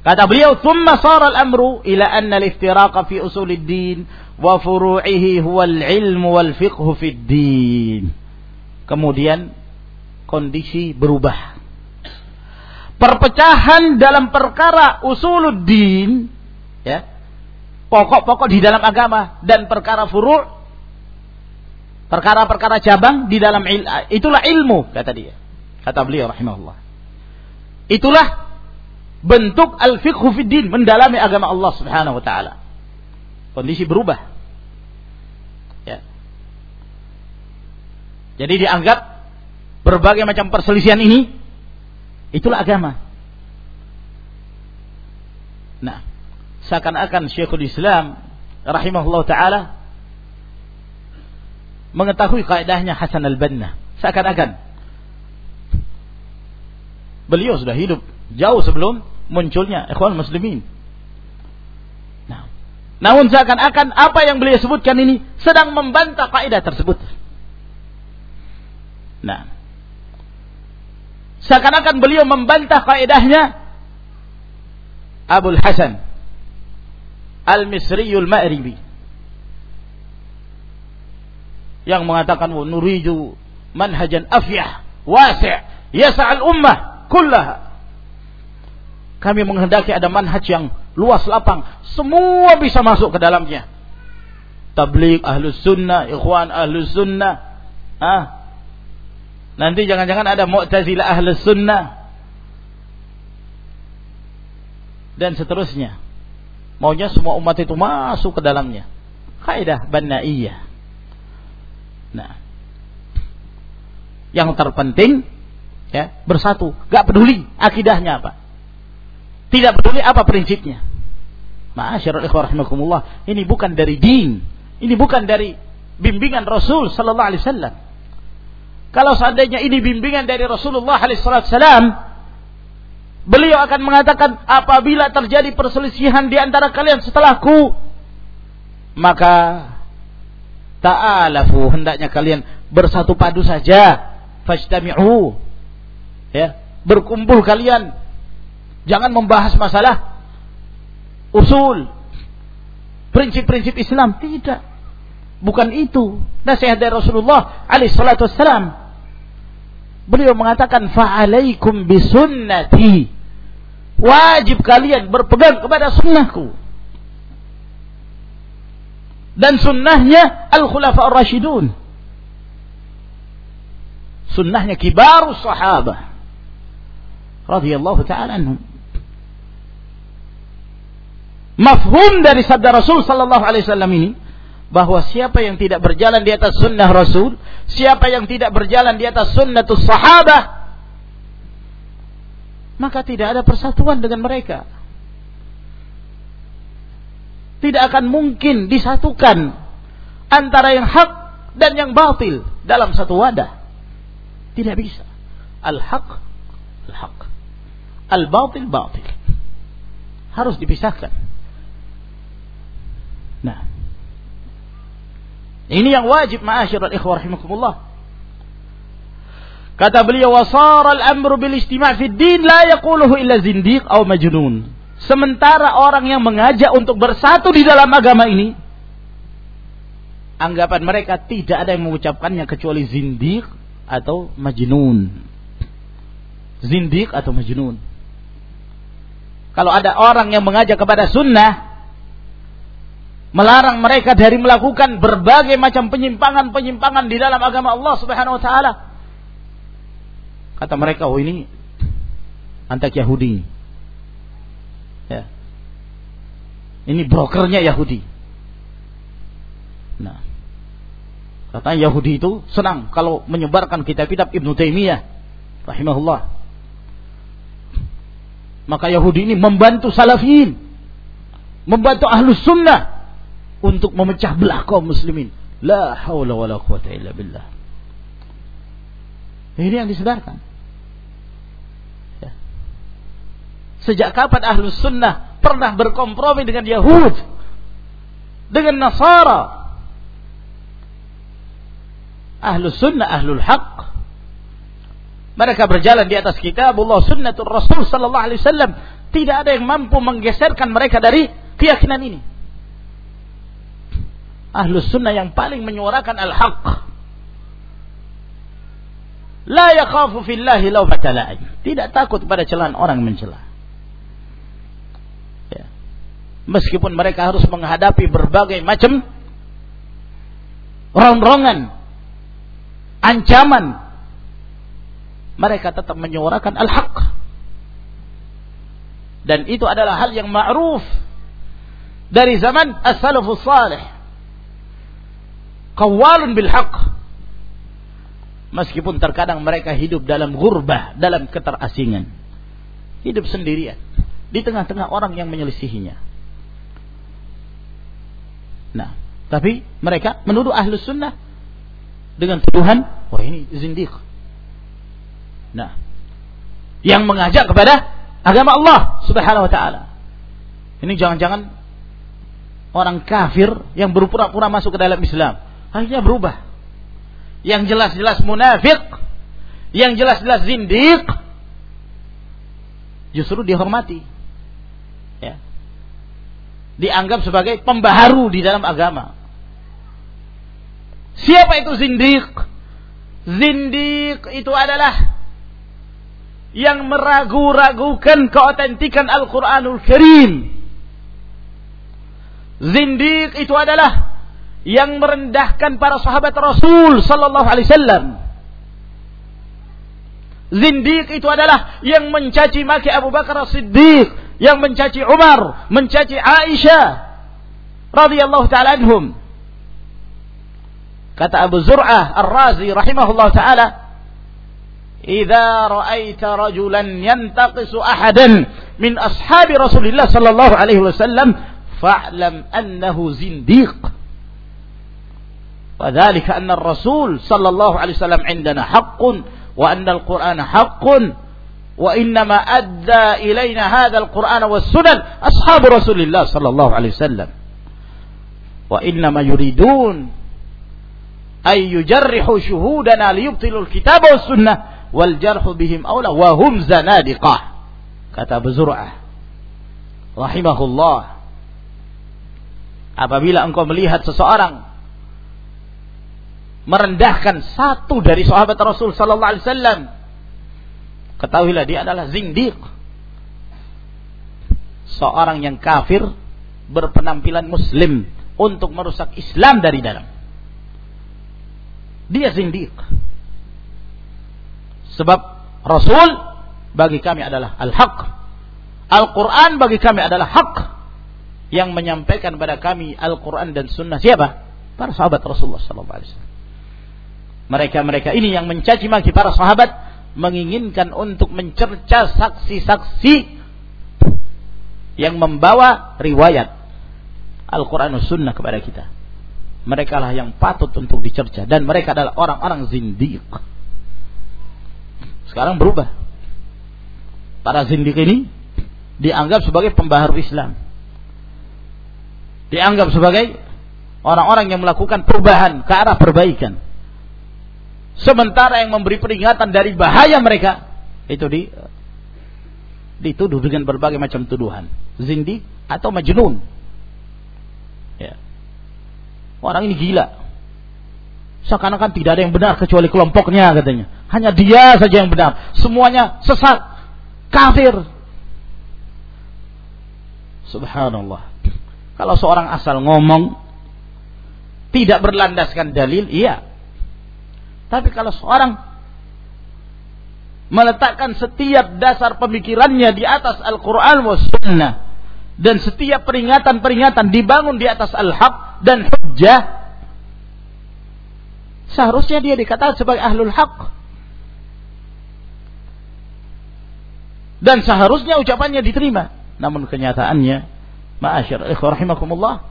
Kata beliau, "Tsumma sara al-amru ila anna al-iftiraqa fi usul ad-din wa furu'ihi huwa al-ilm wal fiqh fi ad-din." Kemudian kondisi berubah. Perpecahan dalam perkara usuluddin ya. Pokok-pokok di dalam agama dan perkara furu' perkara-perkara cabang di dalam il itulah ilmu kata dia. Kata beliau rahimahullah. Itulah bentuk al-fiqhu fiddin, mendalami agama Allah Subhanahu wa taala. Kondisi berubah. Ya. Jadi dianggap berbagai macam perselisihan ini itulah agama. Nah, seakan-akan Syekhul Islam rahimahullah taala mengetahui kaidahnya Hasan al-Banna. Seakan-akan beliau sudah hidup jauh sebelum munculnya ikhwan muslimin. Nah, namun seakan-akan apa yang beliau sebutkan ini sedang membantah kaidah tersebut. Nah, seakan-akan beliau membantah kaidahnya Abul Hasan Al-Misriyul Ma'ribi yang mengatakan nuridu manhajan afyah wasi' yas'al ummah kullaha kami menghendaki ada manhaj yang luas lapang. Semua bisa masuk ke dalamnya. Tablik, ahlus sunnah, ikhwan ahlus sunnah. Ah. Nanti jangan-jangan ada mu'tazilah ahlus sunnah. Dan seterusnya. Maunya semua umat itu masuk ke dalamnya. Kaidah bannaiyah. Nah. Yang terpenting ya, bersatu, gak peduli akidahnya apa. Tidak peduli apa prinsipnya. Ma'asyiral ikhwah rahimakumullah, ini bukan dari din. Ini bukan dari bimbingan Rasul sallallahu alaihi wasallam. Kalau seandainya ini bimbingan dari Rasulullah alaihi wasallam, beliau akan mengatakan apabila terjadi perselisihan di antara kalian setelahku, maka ta'alafu hendaknya kalian bersatu padu saja fajtami'u ya berkumpul kalian Jangan membahas masalah usul, prinsip-prinsip Islam. Tidak. Bukan itu. Nasihat dari Rasulullah alaihi salatu wassalam. Beliau mengatakan fa'alaikum bisunnati. Wajib kalian berpegang kepada sunnahku. Dan sunnahnya al-khulafa ar-rasyidun. Sunnahnya kibarus sahabah. radhiyallahu ta'ala anhum. Mafhum dari sabda Rasul sallallahu alaihi wasallam ini bahwa siapa yang tidak berjalan di atas sunnah Rasul, siapa yang tidak berjalan di atas sunnatus sahabah, maka tidak ada persatuan dengan mereka. Tidak akan mungkin disatukan antara yang hak dan yang batil dalam satu wadah. Tidak bisa. Al-haq, al-haq. Al-batil, batil. Harus dipisahkan. Nah. Ini yang wajib ma'asyiral ikhwah rahimakumullah. Kata beliau, "Wasara al-amru bil istima' fi din la yaquluhu illa zindiq aw majnun." Sementara orang yang mengajak untuk bersatu di dalam agama ini, anggapan mereka tidak ada yang mengucapkannya kecuali zindiq atau majnun. Zindiq atau majnun. Kalau ada orang yang mengajak kepada sunnah, melarang mereka dari melakukan berbagai macam penyimpangan-penyimpangan di dalam agama Allah Subhanahu wa taala, Kata mereka, oh ini antek Yahudi. Ya. Ini brokernya Yahudi. Nah, katanya Yahudi itu senang kalau menyebarkan kitab-kitab Ibnu Taimiyah rahimahullah. Maka Yahudi ini membantu salafiyin, membantu ahlus sunnah untuk memecah belah kaum muslimin. La haula wala quwata illa billah. Ini yang disebarkan. Sejak kapan ahlus sunnah pernah berkompromi dengan Yahud? Dengan Nasara? Ahlus sunnah, ahlul haq. Mereka berjalan di atas kitab Allah sunnatul Rasul sallallahu alaihi wasallam. Tidak ada yang mampu menggeserkan mereka dari keyakinan ini. Ahlus sunnah yang paling menyuarakan al-haq. La yakhafu fillahi lawmata Tidak takut pada celaan orang mencela meskipun mereka harus menghadapi berbagai macam rongrongan, ancaman, mereka tetap menyuarakan al-haq. Dan itu adalah hal yang ma'ruf dari zaman as-salafus salih. Qawwalun bil haq. Meskipun terkadang mereka hidup dalam gurbah, dalam keterasingan. Hidup sendirian. Di tengah-tengah orang yang menyelisihinya. Nah, tapi mereka menuduh ahlus sunnah dengan tuduhan, wah ini zindiq. Nah, yang mengajak kepada agama Allah Subhanahu wa taala. Ini jangan-jangan orang kafir yang berpura-pura masuk ke dalam Islam, akhirnya berubah. Yang jelas-jelas munafik, yang jelas-jelas zindiq justru dihormati dianggap sebagai pembaharu di dalam agama. Siapa itu zindiq? Zindiq itu adalah yang meragu-ragukan keotentikan Al-Quranul Karim. Zindiq itu adalah yang merendahkan para sahabat Rasul sallallahu alaihi wasallam. Zindiq itu adalah yang mencaci maki Abu Bakar As-Siddiq, yang mencaci Umar, mencaci Aisyah radhiyallahu taala anhum. Kata Abu Zur'ah Ar-Razi rahimahullah taala, "Idza ra'aita rajulan yantaqisu ahadan min ashabi Rasulillah sallallahu alaihi wasallam, fa'lam annahu zindiq." وذلك أن الرسول صلى الله عليه وسلم عندنا حق وأن القرآن حق وإنما أدى إلينا هذا القرآن والسنن أصحاب رسول الله صلى الله عليه وسلم. وإنما يريدون أن يجرحوا شهودنا ليبطلوا الكتاب والسنة والجرح بهم أولى وهم زنادقة. Kata Zur'ah rahimahullah apabila engkau melihat seseorang merendahkan satu dari sahabat Rasul sallallahu alaihi wasallam Ketahuilah dia adalah zindiq. Seorang yang kafir berpenampilan muslim untuk merusak Islam dari dalam. Dia zindiq. Sebab Rasul bagi kami adalah al-haq. Al-Quran bagi kami adalah hak. Yang menyampaikan kepada kami Al-Quran dan Sunnah siapa? Para sahabat Rasulullah SAW. Mereka-mereka ini yang mencaci maki para sahabat menginginkan untuk mencerca saksi-saksi yang membawa riwayat Al-Quran Sunnah kepada kita. Mereka lah yang patut untuk dicerca dan mereka adalah orang-orang zindiq. Sekarang berubah. Para zindiq ini dianggap sebagai pembaharu Islam. Dianggap sebagai orang-orang yang melakukan perubahan ke arah perbaikan. Sementara yang memberi peringatan dari bahaya mereka itu di dituduh dengan berbagai macam tuduhan. Zindi atau majnun. Ya. Orang ini gila. Seakan-akan tidak ada yang benar kecuali kelompoknya katanya. Hanya dia saja yang benar. Semuanya sesat. Kafir. Subhanallah. Kalau seorang asal ngomong tidak berlandaskan dalil, iya. Tapi kalau seorang meletakkan setiap dasar pemikirannya di atas Al-Quran wa Sunnah dan setiap peringatan-peringatan dibangun di atas al-haq dan hujjah seharusnya dia dikatakan sebagai ahlul haq dan seharusnya ucapannya diterima namun kenyataannya ikhwah rahimakumullah.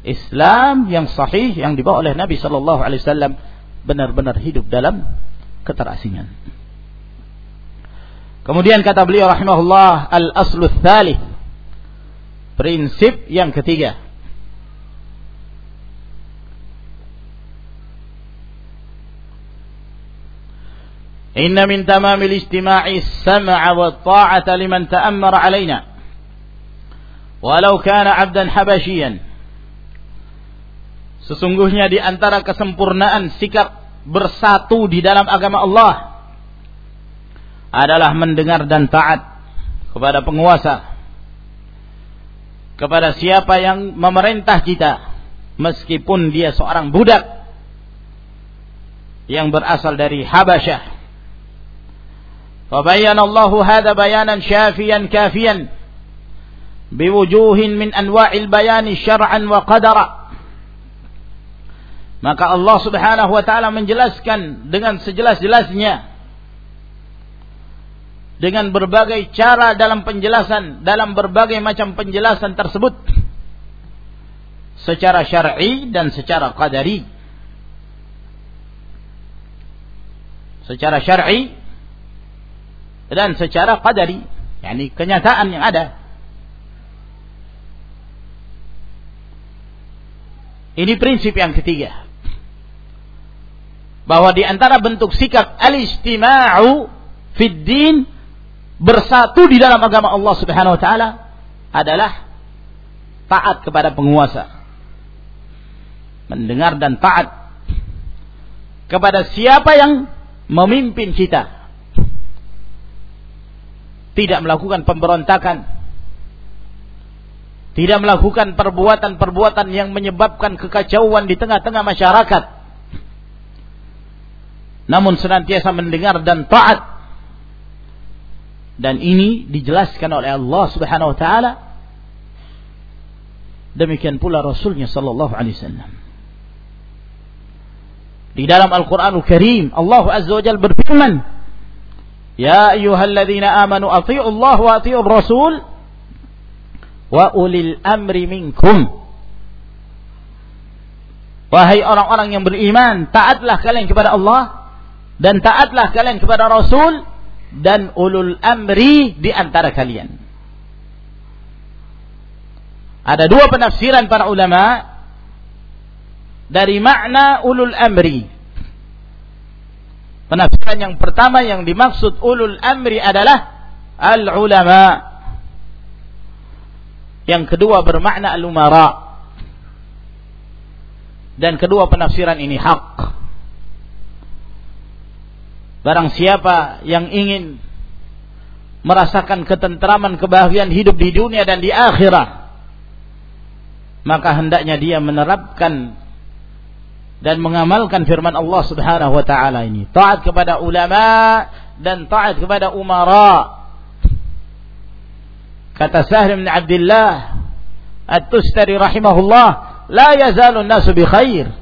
Islam yang sahih yang dibawa oleh Nabi sallallahu alaihi wasallam benar-benar hidup dalam keterasingan. Kemudian kata beliau rahimahullah al-aslu tsalits. Prinsip yang ketiga. Inna min tamamil istima'i as-sam'a wa ta'ata liman ta'ammara alaina. walau kana 'abdan sesungguhnya di antara kesempurnaan sikap bersatu di dalam agama Allah adalah mendengar dan taat kepada penguasa kepada siapa yang memerintah kita meskipun dia seorang budak yang berasal dari Habasyah. Allahu hadha bayanan syafiyan kafiyan biwujuhin min anwa'il bayani syar'an wa qadara maka Allah Subhanahu wa taala menjelaskan dengan sejelas-jelasnya. Dengan berbagai cara dalam penjelasan dalam berbagai macam penjelasan tersebut. Secara syar'i dan secara qadari. Secara syar'i dan secara qadari. Yakni kenyataan yang ada. Ini prinsip yang ketiga. Bahwa di antara bentuk sikap al-istima'u fid din bersatu di dalam agama Allah Subhanahu wa taala adalah taat kepada penguasa. Mendengar dan taat kepada siapa yang memimpin kita. Tidak melakukan pemberontakan tidak melakukan perbuatan-perbuatan yang menyebabkan kekacauan di tengah-tengah masyarakat. Namun senantiasa mendengar dan taat. Dan ini dijelaskan oleh Allah Subhanahu wa taala. Demikian pula Rasulnya sallallahu alaihi wasallam. Di dalam Al-Qur'anul Karim Allah Azza wa Jalla berfirman, "Ya ayyuhalladzina amanu athi'u Allah wa athi'ur Rasul." wa ulil amri minkum Wahai orang-orang yang beriman, taatlah kalian kepada Allah dan taatlah kalian kepada Rasul dan ulul amri di antara kalian. Ada dua penafsiran para ulama dari makna ulul amri. Penafsiran yang pertama yang dimaksud ulul amri adalah al ulama yang kedua bermakna al-umara. Dan kedua penafsiran ini hak. Barang siapa yang ingin merasakan ketentraman kebahagiaan hidup di dunia dan di akhirat maka hendaknya dia menerapkan dan mengamalkan firman Allah Subhanahu wa taala ini taat kepada ulama dan taat kepada umara Kata Sahih bin Abdullah At-Tustari rahimahullah, la yazalu nasu bi khair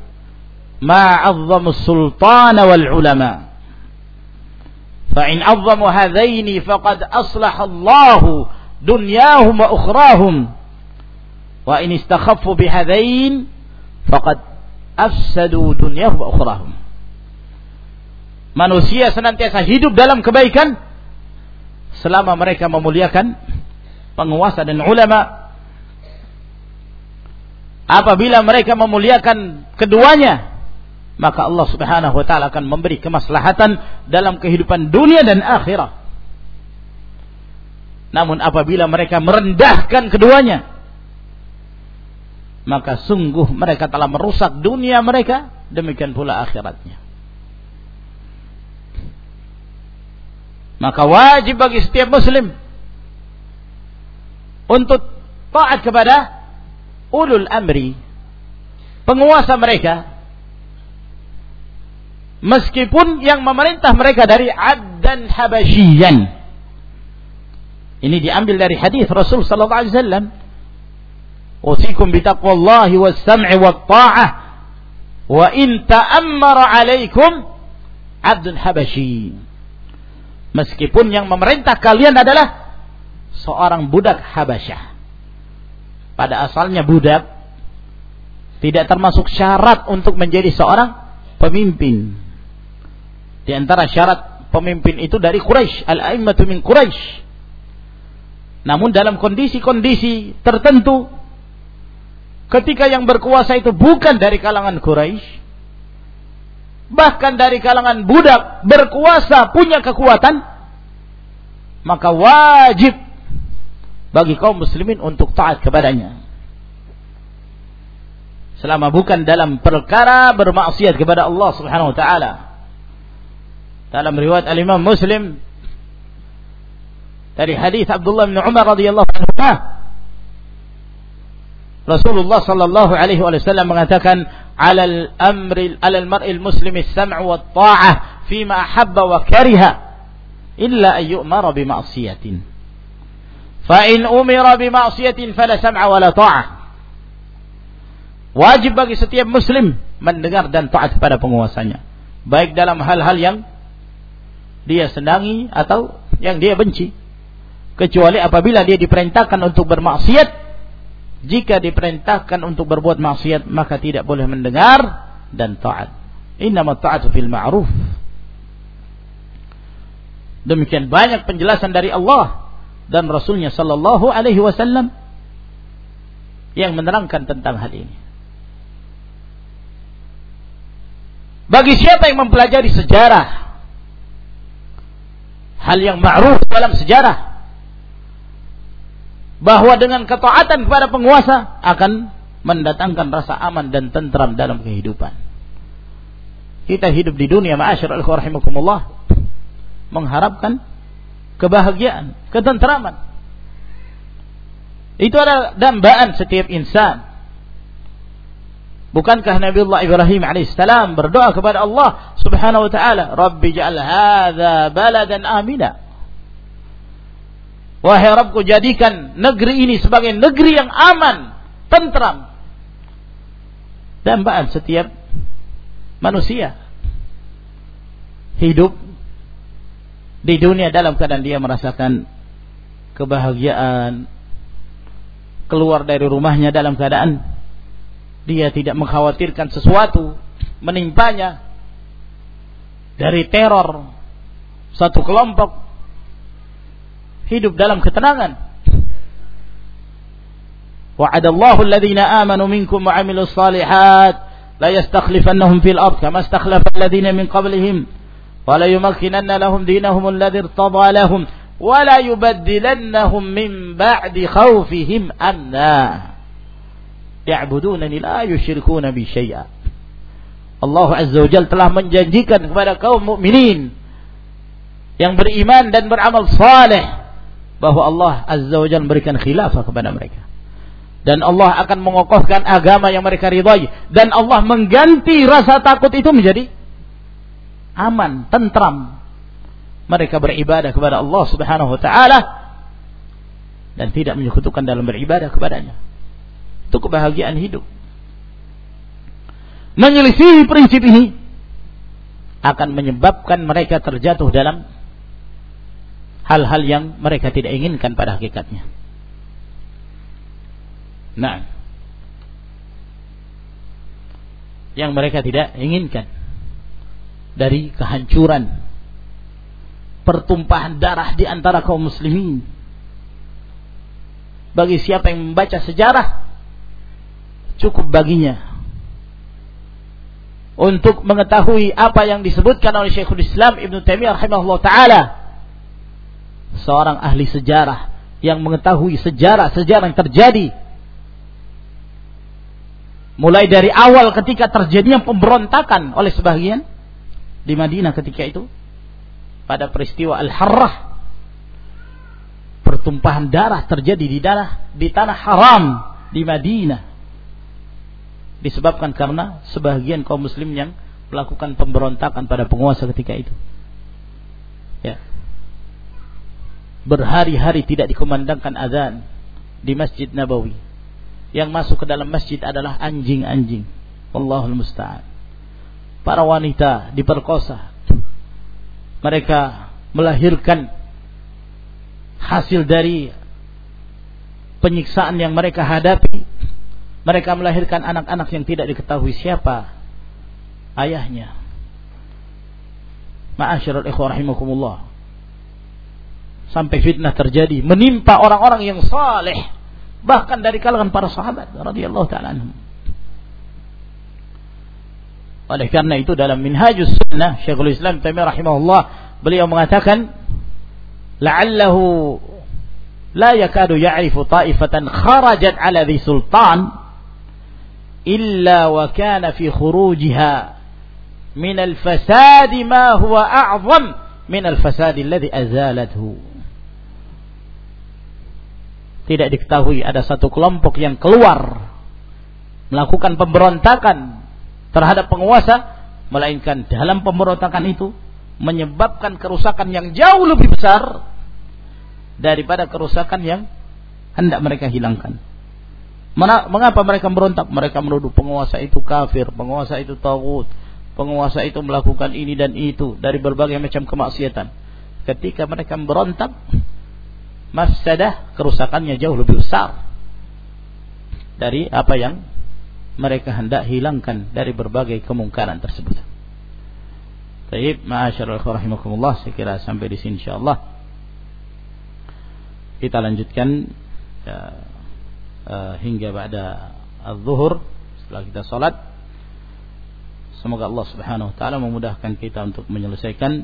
ma 'azzamu sultana wal ulama. فإن عظموا هذين فقد أصلح الله دنياهم وأخراهم وإن استخفوا بهذين فقد أفسدوا دنياهم وأخراهم Manusia senantiasa hidup dalam kebaikan selama mereka memuliakan penguasa dan ulama. Apabila mereka memuliakan keduanya, maka Allah Subhanahu wa taala akan memberi kemaslahatan dalam kehidupan dunia dan akhirat. Namun apabila mereka merendahkan keduanya, maka sungguh mereka telah merusak dunia mereka, demikian pula akhiratnya. Maka wajib bagi setiap muslim untuk taat kepada ulul amri, penguasa mereka, meskipun yang memerintah mereka dari dan habasyian. Ini diambil dari hadis Rasul sallallahu alaihi wasallam. Usikum bi taqwallahi was sam'i wat ta'ah wa in ta'ammara 'alaikum 'abdun habasyi. Meskipun yang memerintah kalian adalah seorang budak Habasyah. Pada asalnya budak tidak termasuk syarat untuk menjadi seorang pemimpin. Di antara syarat pemimpin itu dari Quraisy, al-a'immatu min Quraisy. Namun dalam kondisi-kondisi tertentu ketika yang berkuasa itu bukan dari kalangan Quraisy, bahkan dari kalangan budak berkuasa punya kekuatan, maka wajib bagi kaum muslimin untuk taat kepadanya. Selama bukan dalam perkara bermaksiat kepada Allah Subhanahu wa taala dalam riwayat al-Imam Muslim dari hadis Abdullah bin Umar radhiyallahu anhu Rasulullah sallallahu alaihi wasallam mengatakan alal amri alal mar'il muslim as-sam'u wat ta'ah fima ahabba wa kariha illa an yu'mara bi ma'siyatin fa in umira bi ma'siyatin fala sam'a wala ta'ah wajib bagi setiap muslim mendengar dan taat kepada penguasanya baik dalam hal-hal yang dia senangi atau yang dia benci. Kecuali apabila dia diperintahkan untuk bermaksiat, jika diperintahkan untuk berbuat maksiat, maka tidak boleh mendengar dan taat. Innama ta'atu fil ma'ruf. Demikian banyak penjelasan dari Allah dan Rasulnya Sallallahu Alaihi Wasallam yang menerangkan tentang hal ini. Bagi siapa yang mempelajari sejarah hal yang ma'ruf dalam sejarah bahwa dengan ketaatan kepada penguasa akan mendatangkan rasa aman dan tentram dalam kehidupan. Kita hidup di dunia ma'asyar rahimakumullah mengharapkan kebahagiaan, ketentraman. Itu adalah dambaan setiap insan. Bukankah Nabi Allah Ibrahim alaihissalam berdoa kepada Allah Subhanahu wa taala, "Rabbi ja'al hadza baladan amina." Wahai Rabbku jadikan negeri ini sebagai negeri yang aman, tentram. Dambaan setiap manusia hidup di dunia dalam keadaan dia merasakan kebahagiaan, keluar dari rumahnya dalam keadaan dia tidak mengkhawatirkan sesuatu menimpanya dari teror satu kelompok hidup dalam ketenangan. Amanu minkum wa 'amilus salihat la yastakhlifannahum fil ard kama istakhlafa alladhina min qablihim wa la yumakkinanna lahum dinahum alladhi irtada lahum wa la yubaddilannahum min ba'di khawfihim amna ya'budunani la yusyrikuna bi syai'a. Allah Azza wa Jalla telah menjanjikan kepada kaum mukminin yang beriman dan beramal saleh bahwa Allah Azza wa Jalla memberikan khilafah kepada mereka. Dan Allah akan mengokohkan agama yang mereka ridhai dan Allah mengganti rasa takut itu menjadi aman, tentram. Mereka beribadah kepada Allah Subhanahu wa taala dan tidak menyekutukan dalam beribadah kepadanya. Itu kebahagiaan hidup. Menyelisihi prinsip ini akan menyebabkan mereka terjatuh dalam hal-hal yang mereka tidak inginkan pada hakikatnya. Nah, yang mereka tidak inginkan dari kehancuran pertumpahan darah di antara kaum muslimin. Bagi siapa yang membaca sejarah cukup baginya. Untuk mengetahui apa yang disebutkan oleh Syekhul Islam Ibn Taimiyah rahimahullah taala. Seorang ahli sejarah yang mengetahui sejarah-sejarah yang terjadi. Mulai dari awal ketika terjadinya pemberontakan oleh sebagian di Madinah ketika itu. Pada peristiwa Al-Harrah. Pertumpahan darah terjadi di tanah di tanah haram di Madinah disebabkan karena sebagian kaum muslim yang melakukan pemberontakan pada penguasa ketika itu. Ya. Berhari-hari tidak dikumandangkan azan di Masjid Nabawi. Yang masuk ke dalam masjid adalah anjing-anjing. Allahul musta'an. Para wanita diperkosa. Mereka melahirkan hasil dari penyiksaan yang mereka hadapi mereka melahirkan anak-anak yang tidak diketahui siapa ayahnya. Ma'asyiral ikhwah rahimakumullah. Sampai fitnah terjadi menimpa orang-orang yang saleh, bahkan dari kalangan para sahabat radhiyallahu taala. Oleh karena itu dalam Minhajus Sunnah Syekhul Islam Taimiyah rahimahullah beliau mengatakan la'allahu la yakadu ya'rifu ta'ifatan kharajat ala dhi sultan illa wa kana fi khurujiha. Min al-fasad ma huwa a'zam. Min al-fasad tidak diketahui ada satu kelompok yang keluar melakukan pemberontakan terhadap penguasa melainkan dalam pemberontakan itu menyebabkan kerusakan yang jauh lebih besar daripada kerusakan yang hendak mereka hilangkan. Mengapa mereka merontak? Mereka menuduh penguasa itu kafir, penguasa itu tawud, penguasa itu melakukan ini dan itu dari berbagai macam kemaksiatan. Ketika mereka berontak, mafsadah kerusakannya jauh lebih besar dari apa yang mereka hendak hilangkan dari berbagai kemungkaran tersebut. Baik, rahimakumullah, saya kira sampai di sini insyaallah. Kita lanjutkan ya, hingga pada az-zuhur setelah kita salat semoga Allah Subhanahu wa taala memudahkan kita untuk menyelesaikan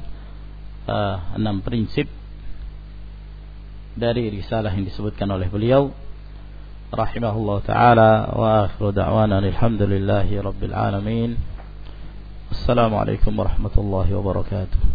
uh, enam prinsip dari risalah yang disebutkan oleh beliau rahimahullah taala wa akhiru da'wana alhamdulillahi rabbil alamin. Assalamualaikum warahmatullahi wabarakatuh